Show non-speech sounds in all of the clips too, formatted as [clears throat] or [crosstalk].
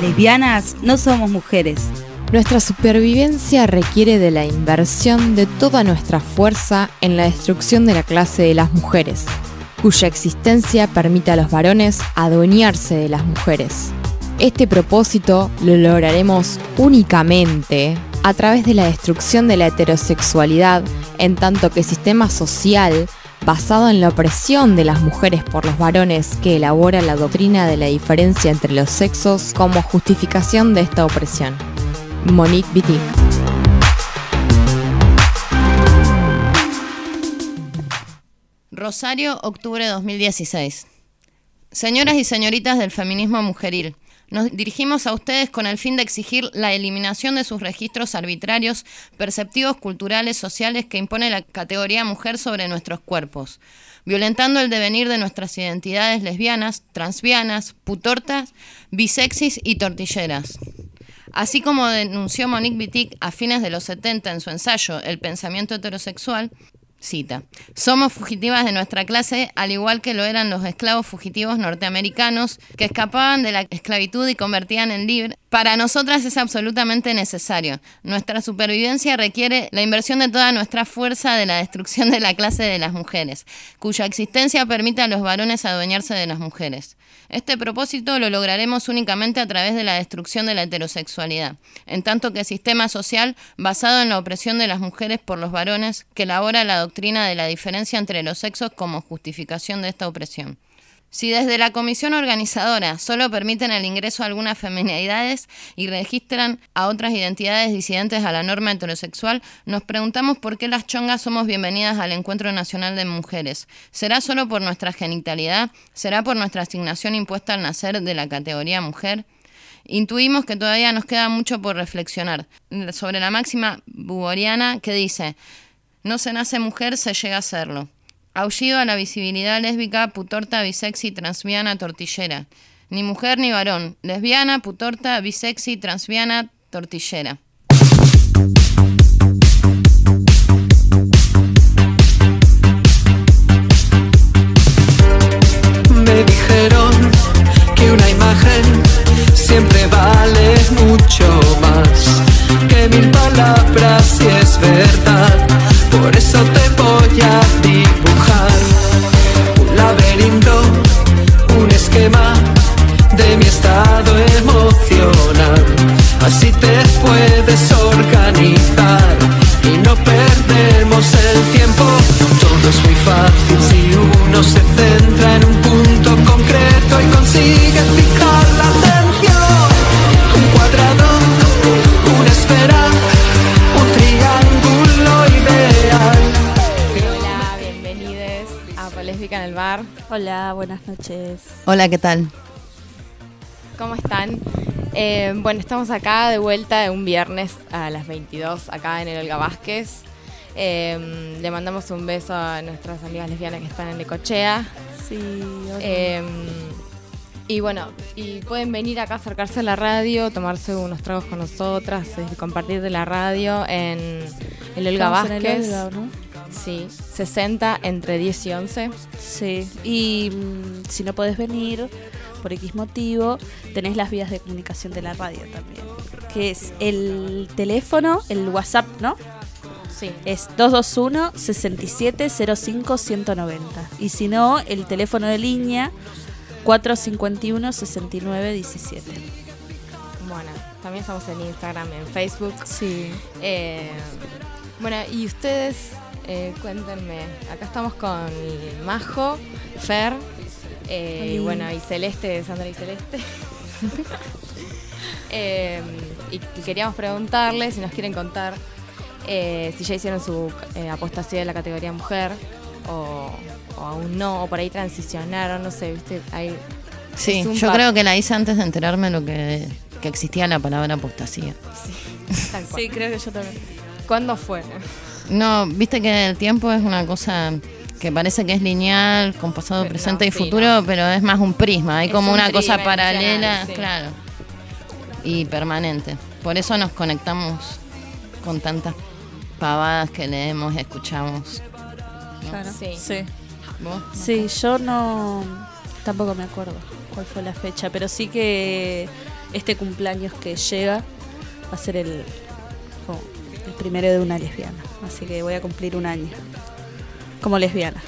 Lesbianas no somos mujeres. Nuestra supervivencia requiere de la inversión de toda nuestra fuerza en la destrucción de la clase de las mujeres, cuya existencia permite a los varones adueñarse de las mujeres. Este propósito lo lograremos únicamente a través de la destrucción de la heterosexualidad, en tanto que sistema social basado en la opresión de las mujeres por los varones que elabora la doctrina de la diferencia entre los sexos como justificación de esta opresión. Monique Wittig. Rosario, octubre de 2016. Señoras y señoritas del feminismo mujeril, nos dirigimos a ustedes con el fin de exigir la eliminación de sus registros arbitrarios, perceptivos, culturales, sociales que impone la categoría mujer sobre nuestros cuerpos, violentando el devenir de nuestras identidades lesbianas, transvianas, putortas, bisexis y tortilleras. Así como denunció Monique Wittig a fines de los 70 en su ensayo El pensamiento heterosexual, Cita. Somos fugitivas de nuestra clase, al igual que lo eran los esclavos fugitivos norteamericanos que escapaban de la esclavitud y convertían en libre. Para nosotras es absolutamente necesario. Nuestra supervivencia requiere la inversión de toda nuestra fuerza de la destrucción de la clase de las mujeres, cuya existencia permite a los varones adueñarse de las mujeres. Este propósito lo lograremos únicamente a través de la destrucción de la heterosexualidad, en tanto que sistema social basado en la opresión de las mujeres por los varones que elabora la de la diferencia entre los sexos como justificación de esta opresión. Si desde la comisión organizadora solo permiten el ingreso a algunas feminidades y registran a otras identidades disidentes a la norma heterosexual, nos preguntamos por qué las chongas somos bienvenidas al Encuentro Nacional de Mujeres. ¿Será solo por nuestra genitalidad? ¿Será por nuestra asignación impuesta al nacer de la categoría mujer? Intuimos que todavía nos queda mucho por reflexionar sobre la máxima buboriana que dice, no se nace mujer, se llega a serlo. Aullido a la visibilidad lésbica, putorta, bisexy, transviana, tortillera. Ni mujer ni varón. Lesbiana, putorta, bisexy, transviana, tortillera. Me dijeron que una imagen siempre vale mucho más que mil palabras si es verdad. Por eso te voy a dibujar un laberinto, un esquema de mi estado emocional. Así te puedes organizar y no perdemos el tiempo. Todo es muy fácil si uno se centra en en el Bar. Hola, buenas noches. Hola, ¿qué tal? ¿Cómo están? Eh, bueno, estamos acá de vuelta de un viernes a las 22, acá en el Olga Vázquez. Eh, le mandamos un beso a nuestras amigas lesbianas que están en Necochea. Sí, hola. Eh, y bueno, y pueden venir acá a acercarse a la radio, tomarse unos tragos con nosotras, eh, compartir de la radio en el Olga Estamos en el Vázquez. Olga, ¿no? Sí, 60 entre 10 y 11. Sí, y mm, si no podés venir por X motivo, tenés las vías de comunicación de la radio también. Que es el teléfono, el WhatsApp, ¿no? Sí. Es 221-6705-190. Y si no, el teléfono de línea 451-6917. Bueno, también estamos en Instagram, en Facebook. Sí. Eh, bueno, y ustedes, eh, cuéntenme. Acá estamos con Majo, Fer, eh, y Oli. bueno, y Celeste, Sandra y Celeste. [laughs] Eh, y, queríamos preguntarles si nos quieren contar eh, si ya hicieron su eh, apostasía de la categoría mujer o, o aún no, o por ahí transicionaron, no sé, viste, hay Sí, yo creo que la hice antes de enterarme lo que, que existía la palabra apostasía. cual. Sí, creo que yo también. ¿Cuándo fue? No, viste que el tiempo es una cosa que parece que es lineal, con pasado, Pero presente no, y sí, futuro, no. pero es más un prisma, hay Es como un una cosa paralela, sí. claro, y permanente. Por eso nos conectamos con tantas pavadas que leemos y escuchamos. Claro. Sí. sí. ¿Vos? Sí, yo no. Tampoco me acuerdo cuál fue la fecha, pero sí que este cumpleaños que llega va a ser el primero de una lesbiana. Así que voy a cumplir un año como lesbiana.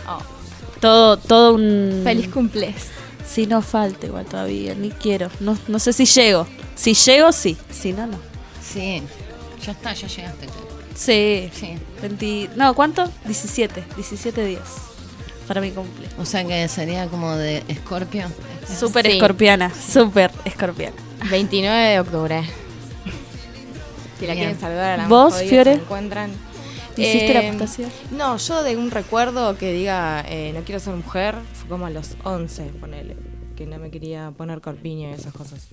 Todo, todo un... Feliz cumples. Si no falta igual todavía, ni quiero. No, no sé si llego. Si llego, sí. Si no, no. Sí, ya está, ya llegaste. Sí. Sí. 20 no, ¿cuánto? 17. 17 días. Para mi cumple. O sea que sería como de Escorpio. Súper Sí. escorpiana. Súper escorpiana. 29 de octubre. Si la Bien. quieren saludar a la ¿Vos, Fiore? se encuentran. ¿Hiciste la Eh, apostasia? No, yo de un recuerdo que diga eh, no quiero ser mujer, fue como a los 11, ponele. Que no me quería poner corpiño y esas cosas.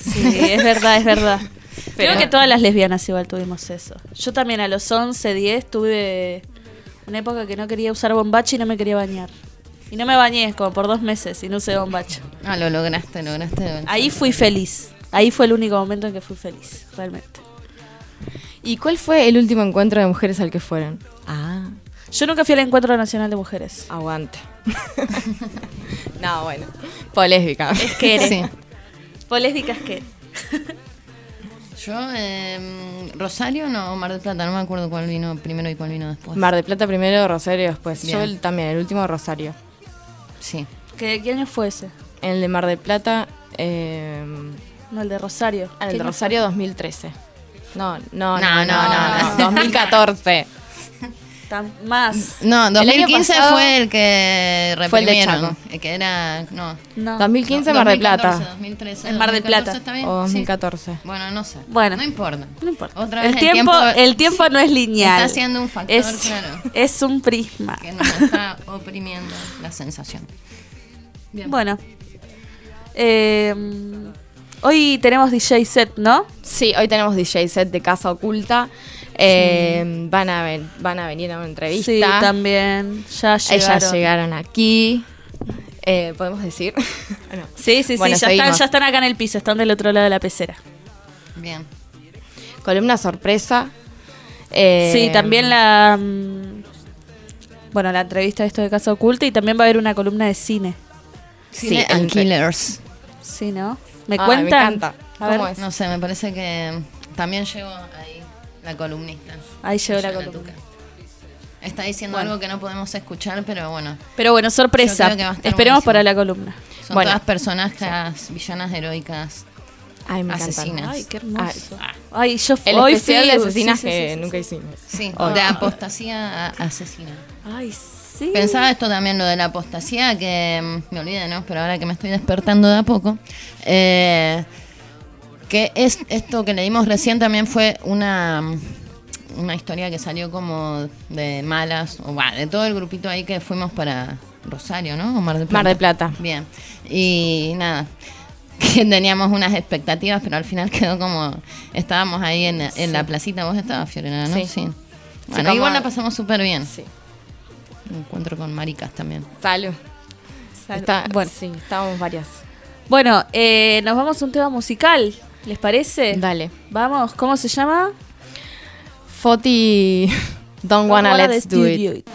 Sí, es verdad, es verdad. [laughs] Pero- Creo que todas las lesbianas igual tuvimos eso. Yo también a los 11, 10 tuve una época que no quería usar bombacho y no me quería bañar. Y no me bañé como por dos meses y no usé bombacho. Ah, lo lograste, lograste. Ahí fui feliz. Ahí fue el único momento en que fui feliz, realmente. ¿Y cuál fue el último encuentro de mujeres al que fueron? Ah, Yo nunca fui al Encuentro Nacional de Mujeres. aguante. [laughs] no, bueno. Polésbica. Es que eres. Sí. Polésbicas que. Yo, eh, Rosario, no, Mar del Plata, no me acuerdo cuál vino primero y cuál vino después. Mar de Plata primero, Rosario después. Bien. Yo el- también, el último Rosario. Sí. ¿Qué, ¿Qué año fue ese? El de Mar del Plata, eh, No, el de Rosario. el ¿Qué de Rosario 2013. No, no, no, No, no, no, no, no, 2014. fue? Tan- más. No, El año 2015 pasado fue el que fue el de reprimieron. Chaco. el que era, no. No. 2015 No, Mar del 2014, Plata. 2013, En Mar del 2014 Plata. O Sí. 2014. Bueno, no sé. Bueno. No importa. No importa. Otra el, tiempo, el tiempo no es lineal. Está siendo un factor, es, claro. Es un prisma. Que nos está oprimiendo la sensación. Bien. Bueno. Eh, hoy tenemos DJ set, ¿no? Sí, hoy tenemos DJ set de Casa Oculta. Eh, van, a ven- van a venir a una entrevista. Sí, también. Ya llegaron. Ellas llegaron aquí. Eh, ¿Podemos decir? [laughs] No. Sí, sí, sí. Ya, están, ya están acá en el piso. Están del otro lado de la pecera. Bien. Columna sorpresa. Eh, Sí, también la. mm, Bueno, la entrevista de esto de Casa Oculta y también va a haber una columna de cine. Sí, Cine and entre- Killers. Sí, ¿no? ¿Me cuentan? Me encanta. A ver. No sé, me parece que también llegó ahí la columnista. Ahí llegó la. Tuca. Está diciendo Bueno. algo que no podemos escuchar, pero bueno, Pero bueno, sorpresa. que Esperemos buenísimo. para la columna. son Bueno. todas personajes, villanas heroicas. Ay, me encantan. Asesinas. Ay, qué hermoso. Ah, Ay, yo El hoy especial fui- de asesinas sí, sí, que sí, sí, nunca sí. hicimos. Sí, de apostasía a asesina. Ay, sí. Pensaba esto también, lo de la apostasía, que mm, me olvidé, ¿no? Pero ahora que me estoy despertando de a poco, eh, que es esto que leímos recién también fue una, mm, una historia que salió como de malas, o bueno, de todo el grupito ahí que fuimos para Rosario, ¿no? O Mar del Plata. Mar del Plata. Bien. Y nada, que [laughs] teníamos unas expectativas, pero al final [laughs] quedó como, estábamos ahí en, en la placita, vos estabas, Fiorena, ¿no? Sí. Bueno, igual la pasamos súper bien. Sí. Un encuentro con maricas también. Salud. Salud. Está, Bueno. sí, estábamos varias. Bueno, eh, nos vamos a un tema musical. ¿Les parece? Dale. Vamos, ¿cómo se llama? Foti, [laughs] don't wanna Wanna let's do it.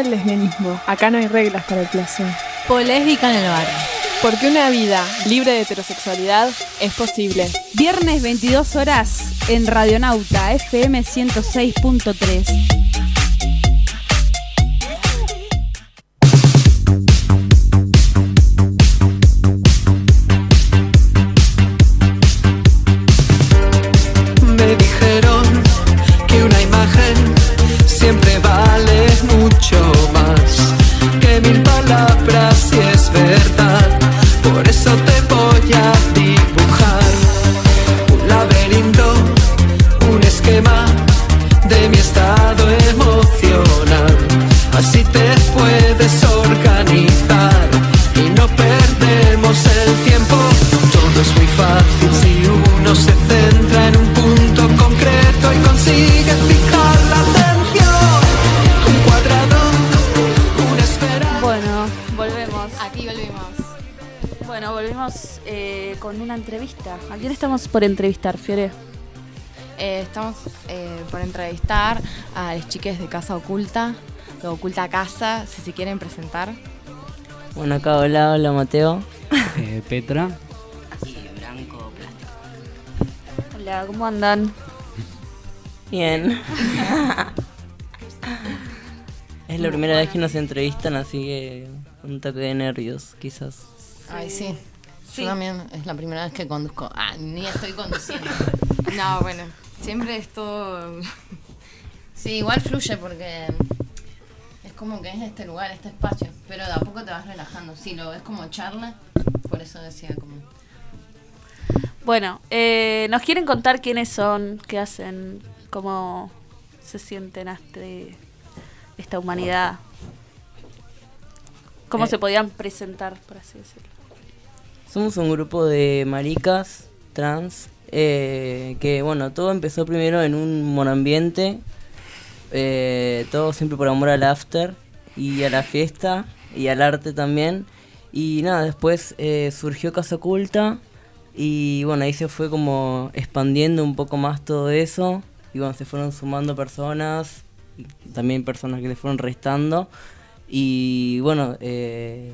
Al lesbianismo. Acá no hay reglas para el placer. Polésbica en el bar. Porque una vida libre de heterosexualidad es posible. Viernes 22 horas en Radionauta FM 106.3. por entrevistar, Fiore? Eh, estamos eh, por entrevistar a las chicas de Casa Oculta, de Oculta Casa, si se quieren presentar. Bueno, acá hola, hola Mateo. [laughs] Eh, Petra. Hola, ¿cómo andan? Bien. [laughs] es la primera vez que nos entrevistan, así que un toque de nervios, quizás. Ay, sí. Yo también es la primera vez que conduzco. Ah, ni estoy conduciendo. [laughs] No, bueno, siempre es todo... [laughs] Sí, igual fluye porque es como que es este lugar, este espacio. Pero de a poco te vas relajando. Sí, lo ves como charla. Por eso decía como. Bueno, eh, ¿nos quieren contar quiénes son, qué hacen, cómo se sienten ante esta humanidad? ¿Cómo Eh. se podían presentar, por así decirlo? Somos un grupo de maricas trans eh, que, bueno, todo empezó primero en un monoambiente, eh, todo siempre por amor al after y a la fiesta y al arte también. Y nada, después eh, surgió Casa Oculta y bueno, ahí se fue como expandiendo un poco más todo eso y bueno, se fueron sumando personas, también personas que le fueron restando y bueno, eh,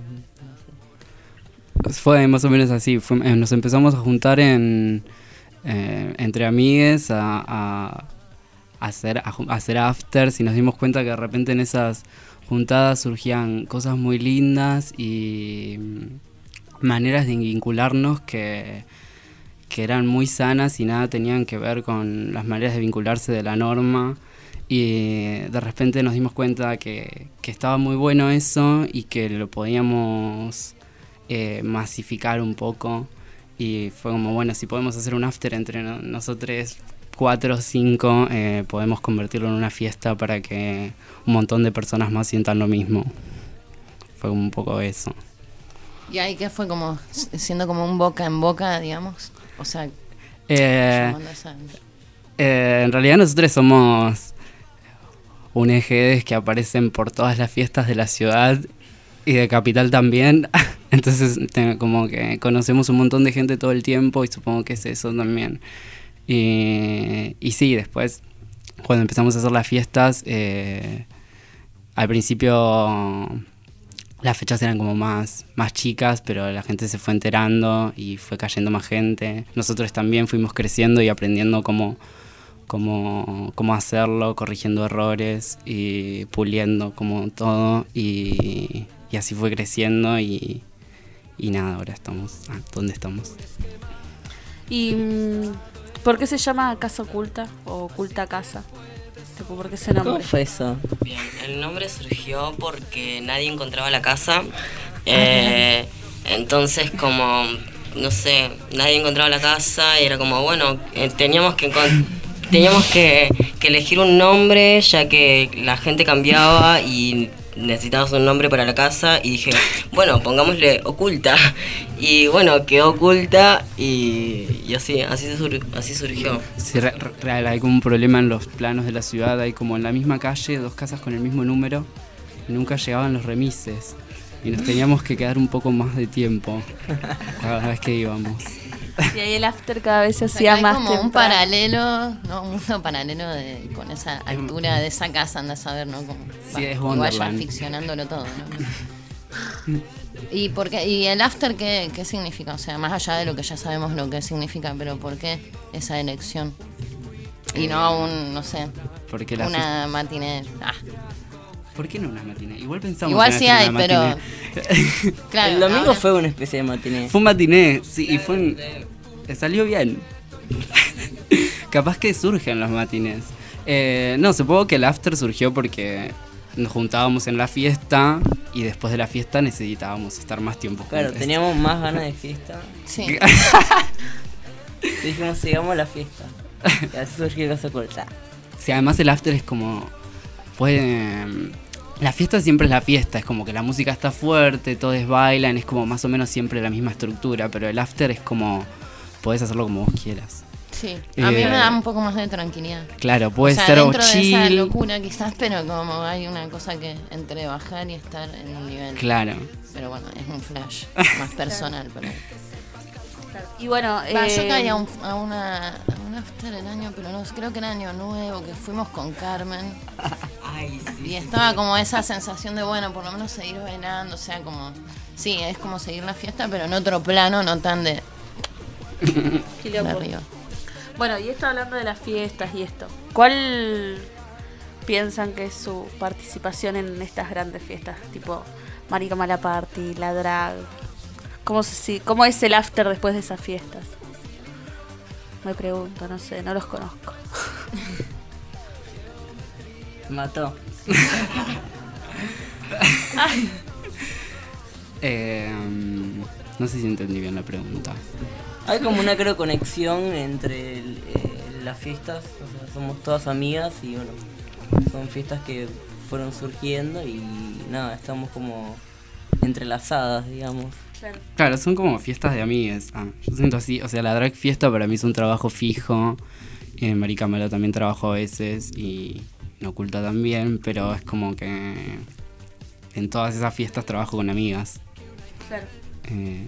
Fue más o menos así. fue- eh, nos empezamos a juntar en eh, entre amigues a, hacer, hacer afters y nos dimos cuenta que de repente en esas juntadas surgían cosas muy lindas y mm, maneras de vincularnos que, que eran muy sanas y nada tenían que ver con las maneras de vincularse de la norma. Y de repente nos dimos cuenta que, que estaba muy bueno eso y que lo podíamos eh, masificar un poco. Y fue como, bueno, si podemos hacer un after entre no- nosotros cuatro o cinco, eh, podemos convertirlo en una fiesta para que un montón de personas más sientan lo mismo. Fue un poco eso. Y ahí que fue como siendo como un boca en boca, digamos. O sea, Eh, Eh, en realidad nosotros somos un eje que aparecen por todas las fiestas de la ciudad y de capital también. [laughs] Entonces como que conocemos un montón de gente todo el tiempo y supongo que es eso también. Y, y sí, después cuando empezamos a hacer las fiestas, eh, al principio las fechas eran como más, más chicas, pero la gente se fue enterando y fue cayendo más gente. Nosotros también fuimos creciendo y aprendiendo cómo, cómo, cómo hacerlo, corrigiendo errores y puliendo como todo. Y, y así fue creciendo y, y nada, ahora estamos ah, donde estamos. ¿Y mm, por qué se llama Casa Oculta o Oculta Casa? ¿Por qué ese nombre? ¿cómo fue eso? Bien, el nombre surgió porque nadie encontraba la casa. Eh, entonces, como, no sé, nadie encontraba la casa y era como, bueno, eh, teníamos que teníamos que, que elegir un nombre ya que la gente cambiaba y necesitábamos un nombre para la casa y dije, bueno, pongámosle oculta. Y bueno, quedó oculta y, y así, así, sur- así surgió. Sí, re- re- hay como un problema en los planos de la ciudad, hay como en la misma calle dos casas con el mismo número y nunca llegaban los remises y nos teníamos que quedar un poco más de tiempo cada vez que íbamos. [laughs] Y ahí el after cada vez se O sea, que hacía hay más como un paralelo, ¿no? Un mundo paralelo de, con esa altura de esa casa, anda a saber, ¿no? Como, Sí, es igual ya Wonderland. ficcionándolo todo, ¿no? [laughs] ¿Y, por qué- ¿Y el after qué, qué significa? O sea, más allá de lo que ya sabemos lo que significa, pero ¿por qué esa elección? Y no un, no sé, Porque la una matiné. Ah, ¿Por qué no una matiné? Igual pensamos Igual en sí hacer hay, una pero- [laughs] claro. el domingo ahora- fue una especie de matiné. Fue un matiné, sí, y fue un- salió bien. [laughs] Capaz que surgen los matines. Eh, no, supongo que el after surgió porque nos juntábamos en la fiesta y después de la fiesta necesitábamos estar más tiempo juntos. Claro, teníamos más ganas de [laughs] fiesta. Sí. Dijimos, sigamos la fiesta. Y así surgió Casa Corta. Sí, además el after es como. Puede. La fiesta siempre es la fiesta, es como que la música está fuerte, todos bailan, es como más o menos siempre la misma estructura, pero el after es como. Podés hacerlo como vos quieras. Sí, a mí Eh, me da un poco más de tranquilidad. Claro, puede o sea, ser dentro de esa chill. locura quizás, pero como hay una cosa que entre bajar y estar en un nivel. Claro. Pero bueno, es un flash [laughs] más personal. Pero... Y bueno, yo eh, caí a un, a una, a un after el año, pero no, creo que era año nuevo, que fuimos con Carmen. [laughs] Ay, sí. Y estaba como esa sensación de, bueno, por lo menos seguir bailando, o sea, como... Sí, es como seguir la fiesta, pero en otro plano, no tan de, [laughs] de arriba. Bueno, y esto hablando de las fiestas y esto. ¿Cuál piensan que es su participación en estas grandes fiestas? Tipo Marica Mala Party, la drag. ¿Cómo, se, si- ¿Cómo es el after después de esas fiestas? Me pregunto, no sé, no los conozco. [laughs] Mató. [laughs] Eh, no sé si entendí bien la pregunta. Hay como una creo conexión entre el- eh, las fiestas, o sea, somos todas amigas y bueno, son fiestas que fueron surgiendo y nada, estamos como entrelazadas, digamos. Claro, son como fiestas de amigues. Ah, yo siento así, o sea, la drag fiesta para mí es un trabajo fijo. En Marica Mala también trabajo a veces y en Oculta también, pero es como que en todas esas fiestas trabajo con amigas. Claro. Eh,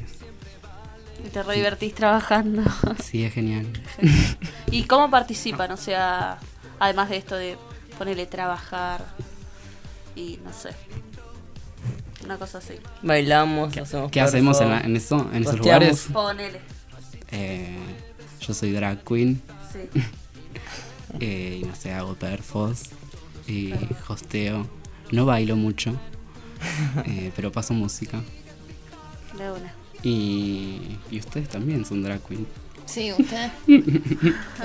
Y te re divertís trabajando. [laughs] sí, es genial. [laughs] ¿Y cómo participan? O sea, además de esto de ponerle trabajar y no sé. Una cosa así. Bailamos, hacemos ¿Qué hacemos en, la- en eso, en esos lugares? Ponele. Eh, yo soy drag queen Sí. [laughs] eh, y no sé, hago perfos y hosteo. No bailo mucho, [laughs] eh, pero paso música. De una. Y, y ustedes también son drag queen. Sí, [laughs] ¿ustedes? ¿Qué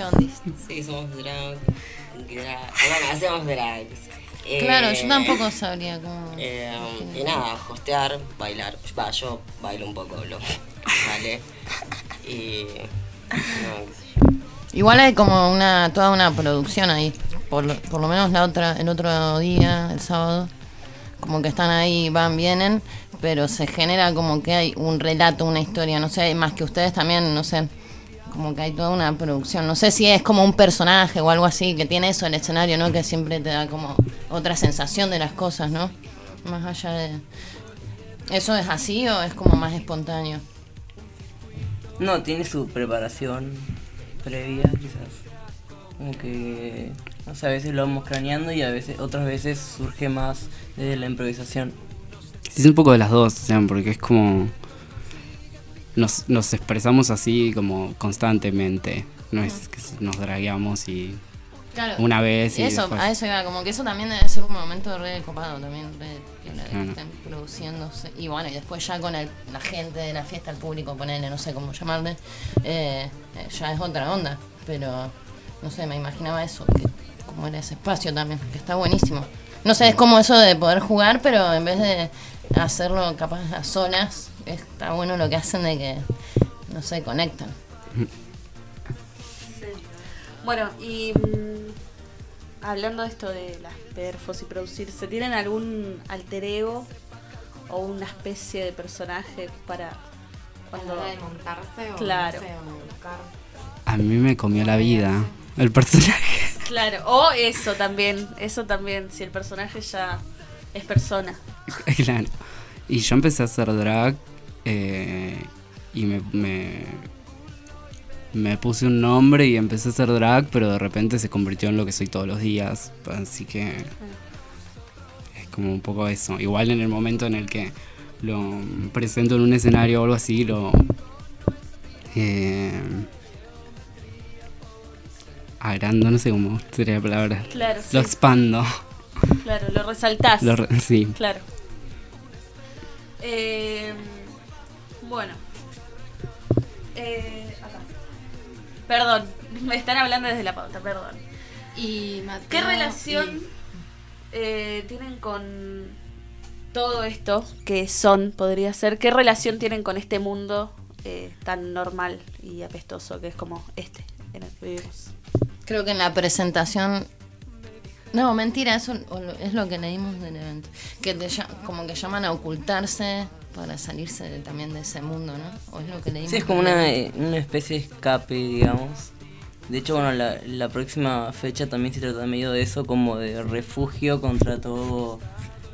onda? Sí, somos drag. drag- Bueno, hacemos Eh, Claro, yo tampoco sabría cómo... eh, y nada, hostear, bailar. Va, yo bailo un poco, lo vale. Y. No, qué sé yo. Igual hay como una toda una producción ahí. Por, lo- por lo menos la otra el otro día, el sábado, como que están ahí, van, vienen, pero se genera como que hay un relato, una historia, no sé, más que ustedes también, no sé, como que hay toda una producción. No sé si es como un personaje o algo así que tiene eso el escenario, ¿no? Que siempre te da como otra sensación de las cosas, ¿no? Más allá de... ¿Eso es así o es como más espontáneo? No, tiene su preparación previa, quizás. Como que, no sé, a veces lo vamos craneando y a veces, otras veces surge más desde la improvisación. Sí, Es un poco de las dos, o sea, porque es como. Nos, nos expresamos así como constantemente. No es que nos dragueamos y. Claro. Una vez y eso, después- a eso iba, como que eso también debe ser un momento re copado también, re que Claro. estén produciéndose. Y bueno, y después ya con el- la gente de la fiesta, el público, ponerle, no sé cómo llamarle, eh, eh, ya es otra onda. Pero, no sé, me imaginaba eso, que como era ese espacio también, que está buenísimo. No sé, es como eso de poder jugar, pero en vez de hacerlo capaz a solas, está bueno lo que hacen de que, no sé, conectan. Bueno, y mm, hablando de esto de las perfos y producirse, ¿tienen algún alter ego o una especie de personaje para cuando de montarse o Claro. no sé, o buscar. A mí me comió la vida el personaje. Claro, o eso también, eso también, si el personaje ya es persona. [laughs] claro. Y yo empecé a hacer drag eh, y me, me, me puse un nombre y empecé a hacer drag, pero de repente se convirtió en lo que soy todos los días. Así que es como un poco eso. Igual en el momento en el que lo presento en un escenario o algo así, lo... Eh, agrando, no sé cómo sería la palabra. Claro, sí. Lo expando. Claro, lo resaltás. Lo re- sí. Claro. Eh, bueno. Eh, acá. Perdón, [laughs] me están hablando desde la pauta, perdón. Y ¿Qué Mateo relación eh, tienen con todo esto que son, podría ser? ¿Qué relación tienen con este mundo eh, tan normal y apestoso que es como este en el que vivimos? Creo que en la presentación. No, mentira, eso es lo que leímos del evento. Que te como que llaman a ocultarse para salirse de- también de ese mundo, ¿no? O es lo que leímos. Sí, es como una, una especie de escape, digamos. De hecho, bueno, la, la próxima fecha también se trata medio de eso, como de refugio contra todo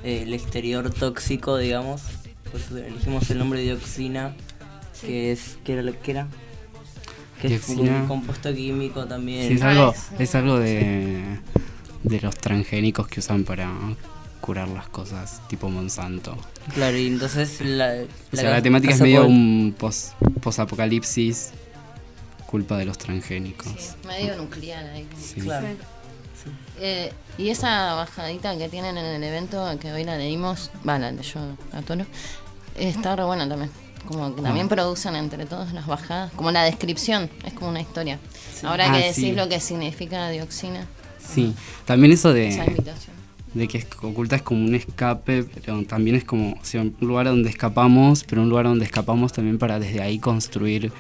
eh, el exterior tóxico, digamos. Por eso elegimos el nombre de dioxina, que es, ¿qué era lo que era? Que es un compuesto químico también. Sí, es algo, es algo de, de los transgénicos que usan para curar las cosas, tipo Monsanto. Claro, y entonces la, O sea, la temática es medio por- un pos- posapocalipsis, culpa de los transgénicos. Sí, medio nuclear ahí. Sí. Claro. Eh, y esa bajadita que tienen en el evento que hoy la leímos, va, la leyó a Toro, está re buena también. Como que también producen entre todos las bajadas, como la descripción, es como una historia. Ahora Ah, que decís sí. lo que significa dioxina, Sí, también eso de, de que oculta es como un escape, pero también es como o sea, un lugar donde escapamos, pero un lugar donde escapamos también para desde ahí construir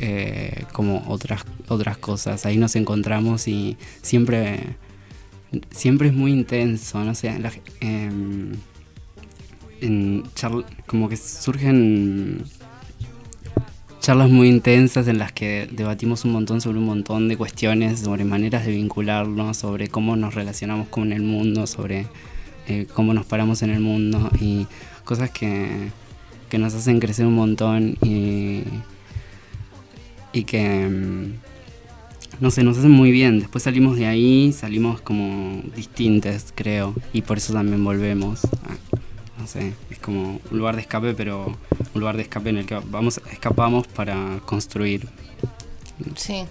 eh, como otras, otras cosas. Ahí nos encontramos y siempre, siempre es muy intenso, no sé, la- em, en charl- como que surgen charlas muy intensas en las que debatimos un montón sobre un montón de cuestiones, sobre maneras de vincularnos, sobre cómo nos relacionamos con el mundo, sobre eh, cómo nos paramos en el mundo y cosas que, que nos hacen crecer un montón y, y que, mm, no sé, nos hacen muy bien. Después salimos de ahí, salimos como distintas, creo, y por eso también volvemos. No sé, como un lugar de escape, pero un lugar de escape en el que vamos, escapamos para construir. Sí,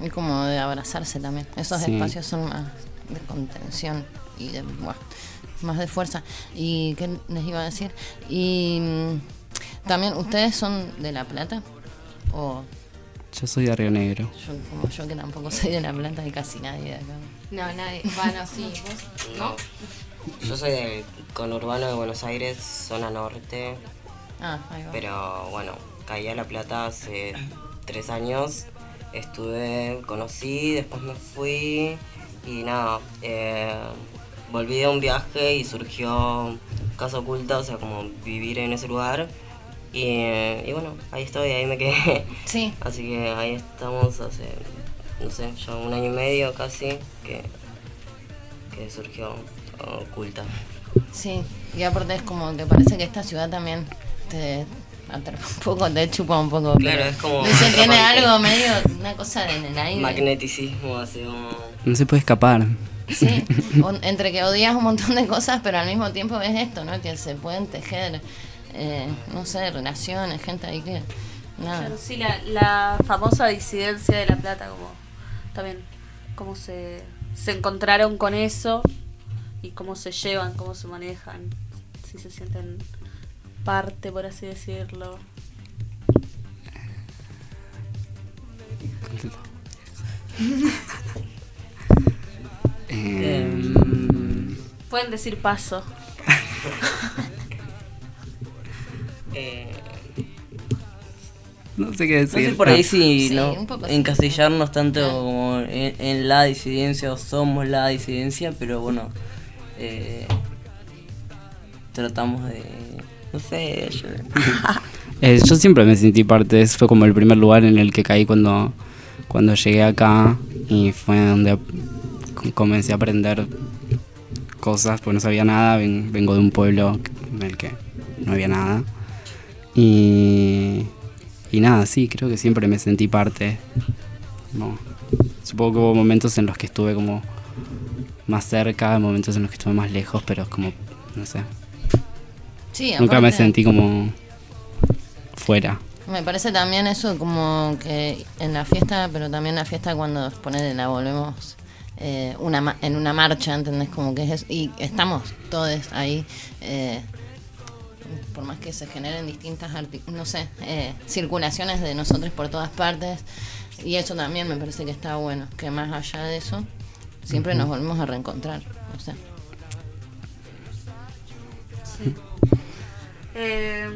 y como de abrazarse también. Esos Sí. espacios son más de contención y de, buah, más de fuerza. ¿Y qué les iba a decir? Y mm, también, ¿ustedes son de La Plata? O Yo soy de Río Negro. yo, como yo que tampoco soy de La Plata y casi nadie de acá. No, nadie. Bueno, sí, vos. No. Yo soy del conurbano de Buenos Aires, zona norte, Ah, ahí va. pero bueno, caí a La Plata hace tres años. Estuve, conocí, después me fui y nada, eh, volví de un viaje y surgió Casa Oculta, o sea, como vivir en ese lugar. Y, y bueno, ahí estoy, ahí me quedé. Sí. [laughs] Así que ahí estamos hace, no sé, ya un año y medio casi que, que surgió Oculta. Sí, y aparte es como que parece que esta ciudad también te atrapa un poco, te chupa un poco. Claro, es como Se tiene algo medio, una cosa en el aire. Magneticismo, así como... No se puede escapar. Sí, o- entre que odias un montón de cosas, pero al mismo tiempo ves esto, ¿no? Que se pueden tejer, eh, no sé, relaciones, gente ahí que. Nada. Claro, sí, la, la famosa disidencia de La Plata, como también cómo se, se encontraron con eso y cómo se llevan, cómo se manejan, si se sienten parte, por así decirlo. Em, Pueden decir paso. Eh, no sé qué No sé decir. por ahí Ah, si Sí, no encasillarnos tanto como en, en la disidencia o somos la disidencia, pero bueno, eh, tratamos de, no sé, yo- [laughs] Eh, siempre me sentí parte, ese fue como el primer lugar en el que caí cuando, cuando llegué acá y fue donde comencé a aprender cosas, porque no sabía nada, ven- vengo de un pueblo en el que no había nada. Y, y nada, sí, creo que siempre me sentí parte. Como- supongo que hubo momentos en los que estuve como más cerca, momentos en los que estuve más lejos, pero es como, no sé, Sí, nunca me sentí como fuera. Me parece también eso como que en la fiesta, pero también la fiesta cuando ponele, la volvemos eh, una en una marcha, ¿entendés? Como que es y estamos todos ahí, eh, por más que se generen distintas, no sé, eh, circulaciones de nosotros por todas partes, y eso también me parece que está bueno, que más allá de eso, siempre nos volvemos a reencontrar, no sé. Eh,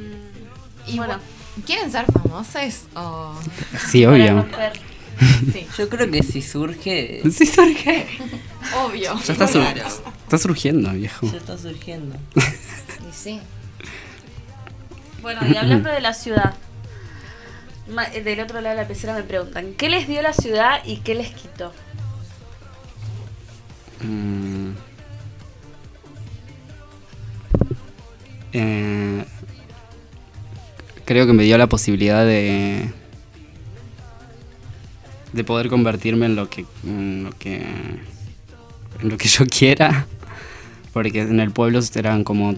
Y bueno, ¿Quieren ser famosos o...? Sí, obvio. [laughs] Sí, yo creo que si surge, Sí, surge. [laughs] obvio. Ya está, sur- está surgiendo, viejo. ya está surgiendo. [laughs] Y sí. Bueno, y hablando de la ciudad, ma- del otro lado de la pecera me preguntan, ¿qué les dio la ciudad y qué les quitó? Mm. Eh, creo que me dio la posibilidad de de poder convertirme en lo que en lo que en lo que yo quiera porque en el pueblo eran como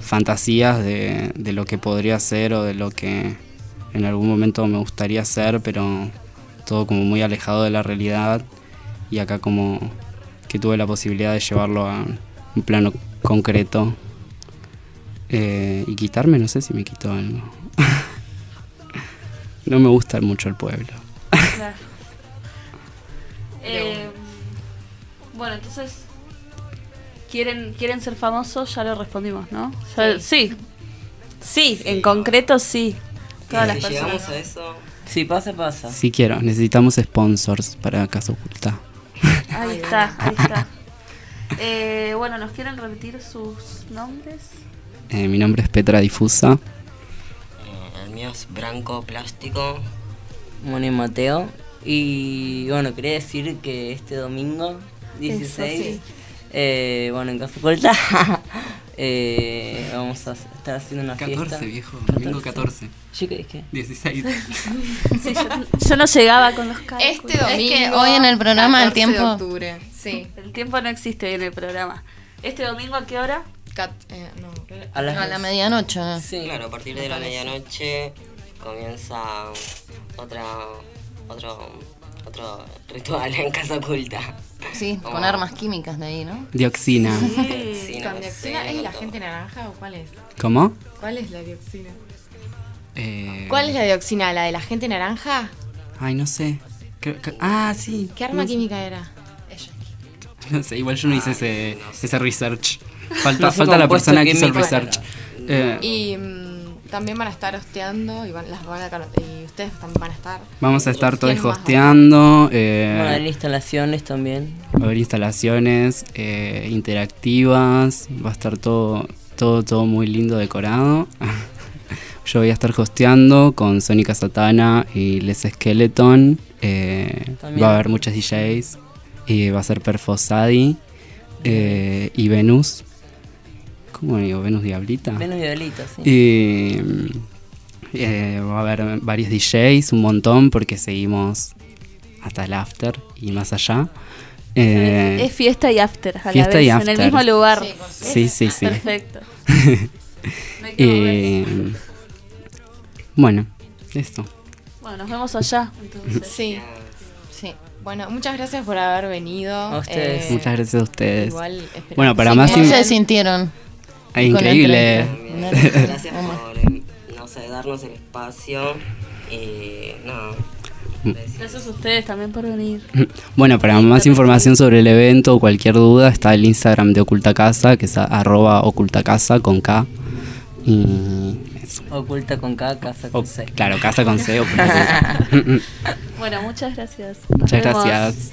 fantasías de, de lo que podría ser o de lo que en algún momento me gustaría ser pero todo como muy alejado de la realidad y acá como que tuve la posibilidad de llevarlo a un plano concreto Eh, y quitarme, no sé si me quitó algo. [laughs] no me gusta mucho el pueblo. Claro. [laughs] Eh, bueno, entonces, ¿quieren, ¿quieren ser famosos? Ya lo respondimos, ¿no? Ya- sí. sí. en concreto sí. Todas las si personas. llegamos a eso, Si pasa, pasa. Si quiero, necesitamos sponsors para Casa Oculta. [laughs] Ahí está, ahí está. [laughs] Eh, bueno, ¿nos quieren repetir sus nombres? Eh, mi nombre es Petra Difusa. eh, el mío es Branco Plástico. Moni Mateo. Y bueno, quería decir que este domingo 16, sí. eh, bueno, en Casa Oculta, [laughs] eh, vamos a estar haciendo una fiesta. viejo. domingo 14. ¿Yo qué dije? 16. [laughs] Sí, yo, yo no llegaba con los cálculos. Este domingo. que hoy en el programa el 14 tiempo- de octubre. Sí. El tiempo no existe hoy en el programa. ¿Este domingo a qué hora? Cat- eh, no. A las A la medianoche. ¿no? Sí. Claro, a partir de la medianoche comienza otra, otro, otro ritual en Casa Oculta. Sí, con armas químicas de ahí, ¿no? Dioxina. Sí, no ¿Con sé, dioxina es la todo. gente naranja o cuál es? ¿Cómo? ¿Cuál es la dioxina? Eh, ¿Cuál es la dioxina? ¿La de la gente naranja? Ay, no sé. Creo que- ah, sí. ¿Qué arma no, sé- química era? No sé, igual yo no hice ese, no sé. ese research. [laughs] Falta, falta la persona que hizo el research. Eh, Y mm, también van a estar hosteando y, van, las van a, y ustedes también van a estar. vamos a estar todos ¿Quién más va a hosteando. Van a haber Eh, instalaciones también. va a haber instalaciones eh, interactivas. Va a estar todo, todo, todo muy lindo decorado. [laughs] Yo voy a estar hosteando con Sónica Satana y Les Skeleton. Eh, También. va a haber muchas DJs. Y va a ser Perfosadi eh, y Venus. ¿Cómo digo? Venus Diablita. Menos violitas, sí. Y eh, va a haber varios DJs, un montón, porque seguimos hasta el after y más allá. Eh, es fiesta y after, a la fiesta vez, y en after. el mismo lugar. sí, sí, sí. Perfecto. [laughs] No. Eh, bueno, esto. Bueno, nos vemos allá, entonces. Sí. Sí. Bueno, muchas gracias por haber venido. A ustedes. Eh, Muchas gracias a ustedes. Igual Bueno, para Sí, más ¿Cómo se sintieron? Increíble. [laughs] Gracias por eh, no sé, darnos el espacio y no, mm. Gracias a ustedes también por venir. [laughs] Bueno, para más información sobre el evento o cualquier duda está el Instagram de Oculta Casa, que es arroba Oculta con K. Oculta con K, casa con C. Claro, casa con C. Oculta [laughs] bueno, muchas gracias. Muchas gracias.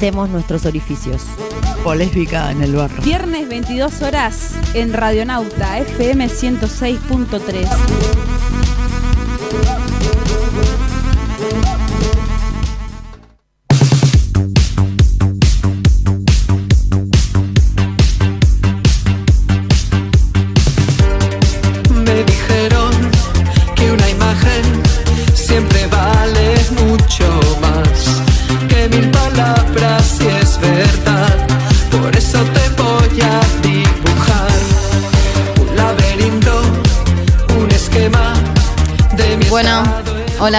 hacemos nuestros orificios. Polésbica en el barro. Viernes 22 horas en Radionauta FM 106.3.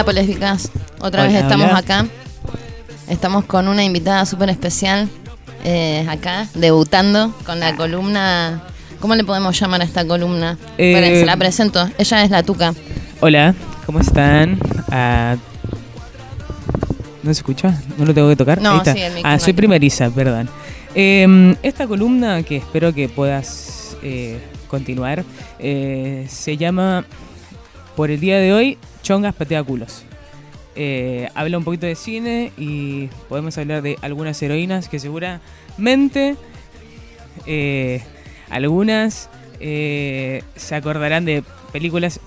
Hola otra vez estamos acá. Estamos con una invitada súper especial eh, acá, debutando con la columna. ¿Cómo le podemos llamar a esta columna? Se la eh, presento. Ella es la Tuca. Hola, ¿cómo están? Ah, ¿No se escucha? ¿No lo tengo que tocar? No, Sí, el ah, soy primeriza, perdón. Em, esta columna que espero que puedas eh, continuar se llama Por el día de hoy Chongas Patea Culos. Eh, habla un poquito de cine y podemos hablar de algunas heroínas que seguramente eh, algunas eh, se acordarán de películas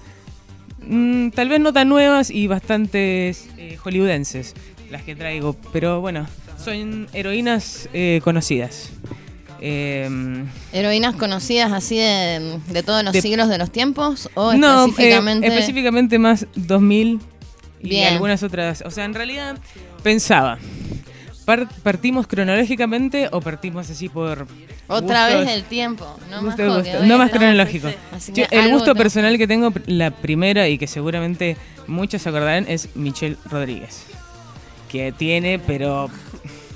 mm, tal vez no tan nuevas y bastantes eh, hollywoodenses las que traigo, pero bueno, son heroínas conocidas. Em, ¿Heroínas conocidas así de, de todos los De- siglos de los tiempos? ¿O no, eh, específicamente? específicamente más 2000 y Bien. algunas otras. O sea, en realidad pensaba, par- ¿partimos cronológicamente o partimos así por... Otra gustos? vez el tiempo. No más Gusto, No más cronológico. Yo- el gusto personal que tengo, la primera y que seguramente muchos se acordarán, es Michelle Rodríguez. Que tiene, pero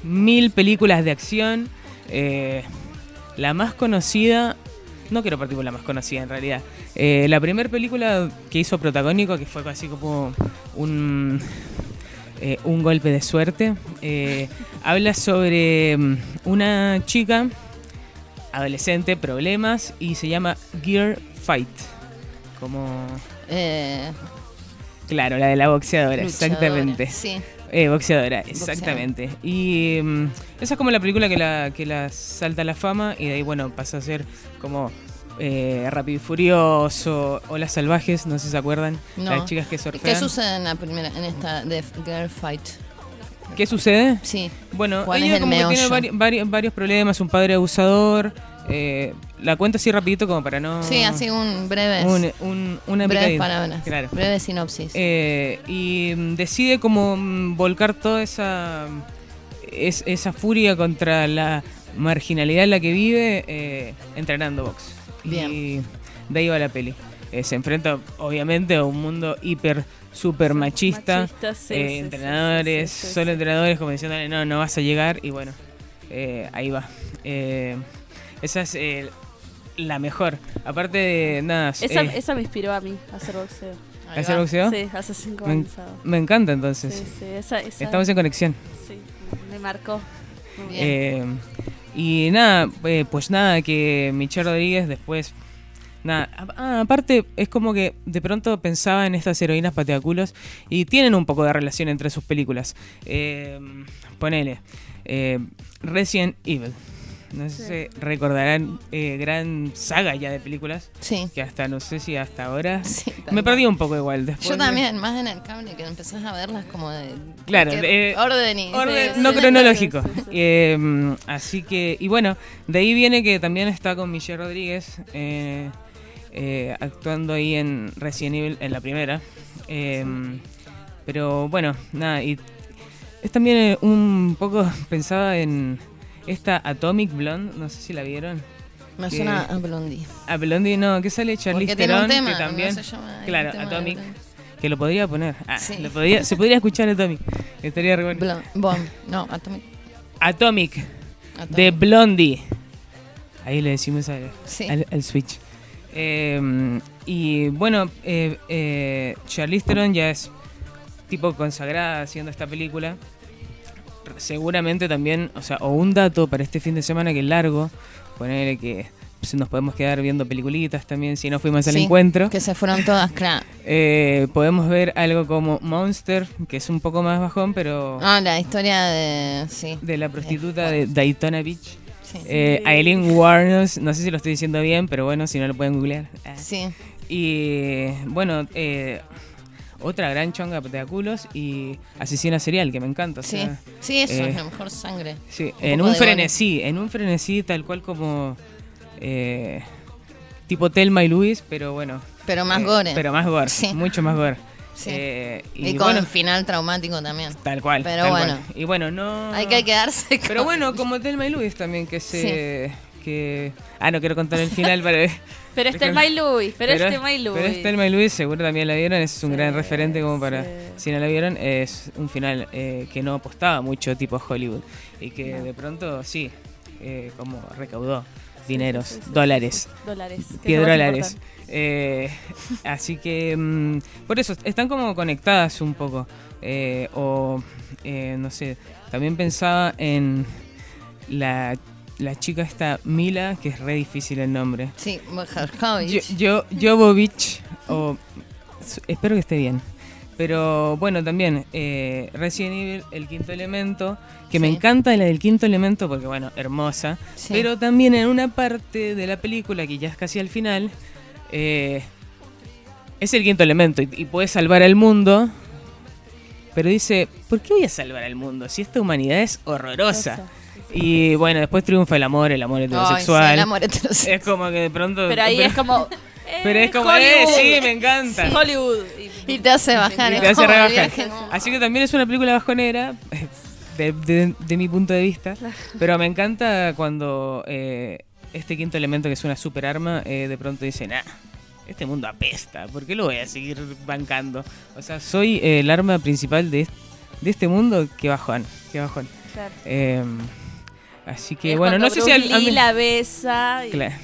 mil películas de acción. Eh, la más conocida, no quiero partir por la más conocida en realidad. Eh, la primera película que hizo protagónico, que fue así como un, eh, un golpe de suerte, eh, habla sobre mm, una chica adolescente, problemas, y se llama Gear Fight. Como... Eh, Claro, la de la boxeadora, Luchadora, exactamente. sí. Eh, boxeadora, exactamente. Y mm, esa es como la película que la, que la salta a la fama y de ahí, bueno, pasa a ser como eh, Rápido y Furioso o Las Salvajes, no sé si se acuerdan. no. Las chicas que ¿Qué surfean. sucede en la primera, en esta de Girl Fight? ¿Qué sucede? Sí. Bueno, ¿Cuál ella como que tiene vari- varios problemas, un padre abusador. eh, la cuento así rapidito como para no... Sí, así un breve. Un- un- una breves picadita. palabras. Claro. Breve sinopsis. Eh, y mm, decide como mm, volcar toda esa, es- esa furia contra la marginalidad en la que vive eh, entrenando box. Y de ahí va la peli. Eh, se enfrenta obviamente a un mundo hiper super machista, Machista, sí, eh, sí, sí, entrenadores, sí, sí, solo entrenadores como diciéndole no, no vas a llegar y bueno, eh, ahí va. Eh, esa es eh, la mejor. Aparte de nada, Esa, eh, esa me inspiró a mí a hacer boxeo. ¿A hacer boxeo? Sí, hace cinco Me, años. me encanta entonces. Sí, sí, esa- esa- Estamos en conexión. Sí, me marcó. Muy bien. Eh, y nada, eh, pues nada, que Michelle Rodríguez después. Nada, ah, aparte es como que de pronto pensaba en estas heroínas pateaculos y tienen un poco de relación entre sus películas. Eh, ponele, eh, Resident Evil. No sé si recordarán, eh, gran saga ya de películas. Sí. Que hasta, no sé si hasta ahora. tal me perdí un poco igual. Después Yo de- también, más en el cable, que empezás a verlas como de. Claro, eh, orden y. orden sí, no sí, cronológico. sí, sí, sí. Eh, así que, y bueno, de ahí viene que también está con Michelle Rodríguez eh, eh, actuando ahí en Resident Evil en la primera. Eh, pero bueno, nada, y es también un poco [laughs] pensaba en esta Atomic Blonde, no sé si la vieron. Me Que- suena a Blondie. A Blondie, no, que sale Charlize Theron, que ¿no? también. Se llama el claro, Atomic. Que lo podría poner. Ah, Sí. lo podría, se podría escuchar Atomic. Estaría re bueno. No, Atomic. Atomic, Atomic. de Blondie. Ahí le decimos al, Sí. al- al Switch. Eh, y bueno, eh, eh, Charlize Theron ya es tipo consagrada haciendo esta película. Seguramente también, o sea, o un dato para este fin de semana que es largo, ponerle que nos podemos quedar viendo peliculitas también si no fuimos al Sí, encuentro. Que se fueron todas, claro. [laughs] Eh, podemos ver algo como Monster, que es un poco más bajón, pero Ah, la historia de. Sí. de la prostituta de Daytona Beach. Sí. Eh, Aileen Warnos, no sé si lo estoy diciendo bien, pero bueno, si no lo pueden googlear. Sí. Y bueno, eh, otra gran chonga de culos y asesina serial, que me encanta. o Sí. sea, Sí, eso eh, es la mejor sangre. Sí, Un en un frenesí, en un frenesí tal cual como eh, tipo Telma y Luis, pero bueno. Pero más eh, gore. Pero más gore, Sí. mucho más gore. Sí. Eh, y, y con bueno, final traumático también. tal cual. Pero tal bueno. cual. Y bueno, no... Hay que quedarse Pero bueno, [laughs] como Telma y Luis también, que se... Que... Ah, no quiero contar el final para... [laughs] Pero es Thelma y Luis, pero es Thelma y Pero Luis. es Thelma y Luis, seguro también la vieron, es un gran referente como para... Si no la vieron, es un final eh, que no apostaba mucho tipo Hollywood y que No. de pronto sí, eh, como recaudó dineros, dólares, Dólares, piedrolares. Eh, [laughs] así que mm, por eso están como conectadas un poco. Eh, o eh, no sé, también pensaba en la la chica está Mila, que es re difícil el nombre. Sí, Yo, yo, Jovovich, o espero que esté bien. Pero bueno, también eh, Resident Evil, el quinto elemento, que me encanta la del quinto elemento porque, bueno, hermosa. Sí. Pero también en una parte de la película, que ya es casi al final, eh, es el quinto elemento y, y puede salvar al mundo. Pero dice, ¿por qué voy a salvar al mundo si esta humanidad es horrorosa? Y bueno, después triunfa el amor, el amor heterosexual. Ay, sí, el amor heterosexual. Es como que de pronto... Pero ahí es como. [laughs] Pero es como, Hollywood. eh, sí, me encanta. Hollywood. Y te hace bajar. Y te hace rebajar. Así que también es una película bajonera, [laughs] de, de- de mi punto de vista. Pero me encanta cuando eh, este quinto elemento, que es una super arma, eh, de pronto dice, nah, este mundo apesta, ¿por qué lo voy a seguir bancando? O sea, soy eh, el arma principal de, est- de este mundo, qué bajón, qué bajón. Claro. Así que Es bueno, no sé si... Al- a Lee mí- la besa. Y, Claro.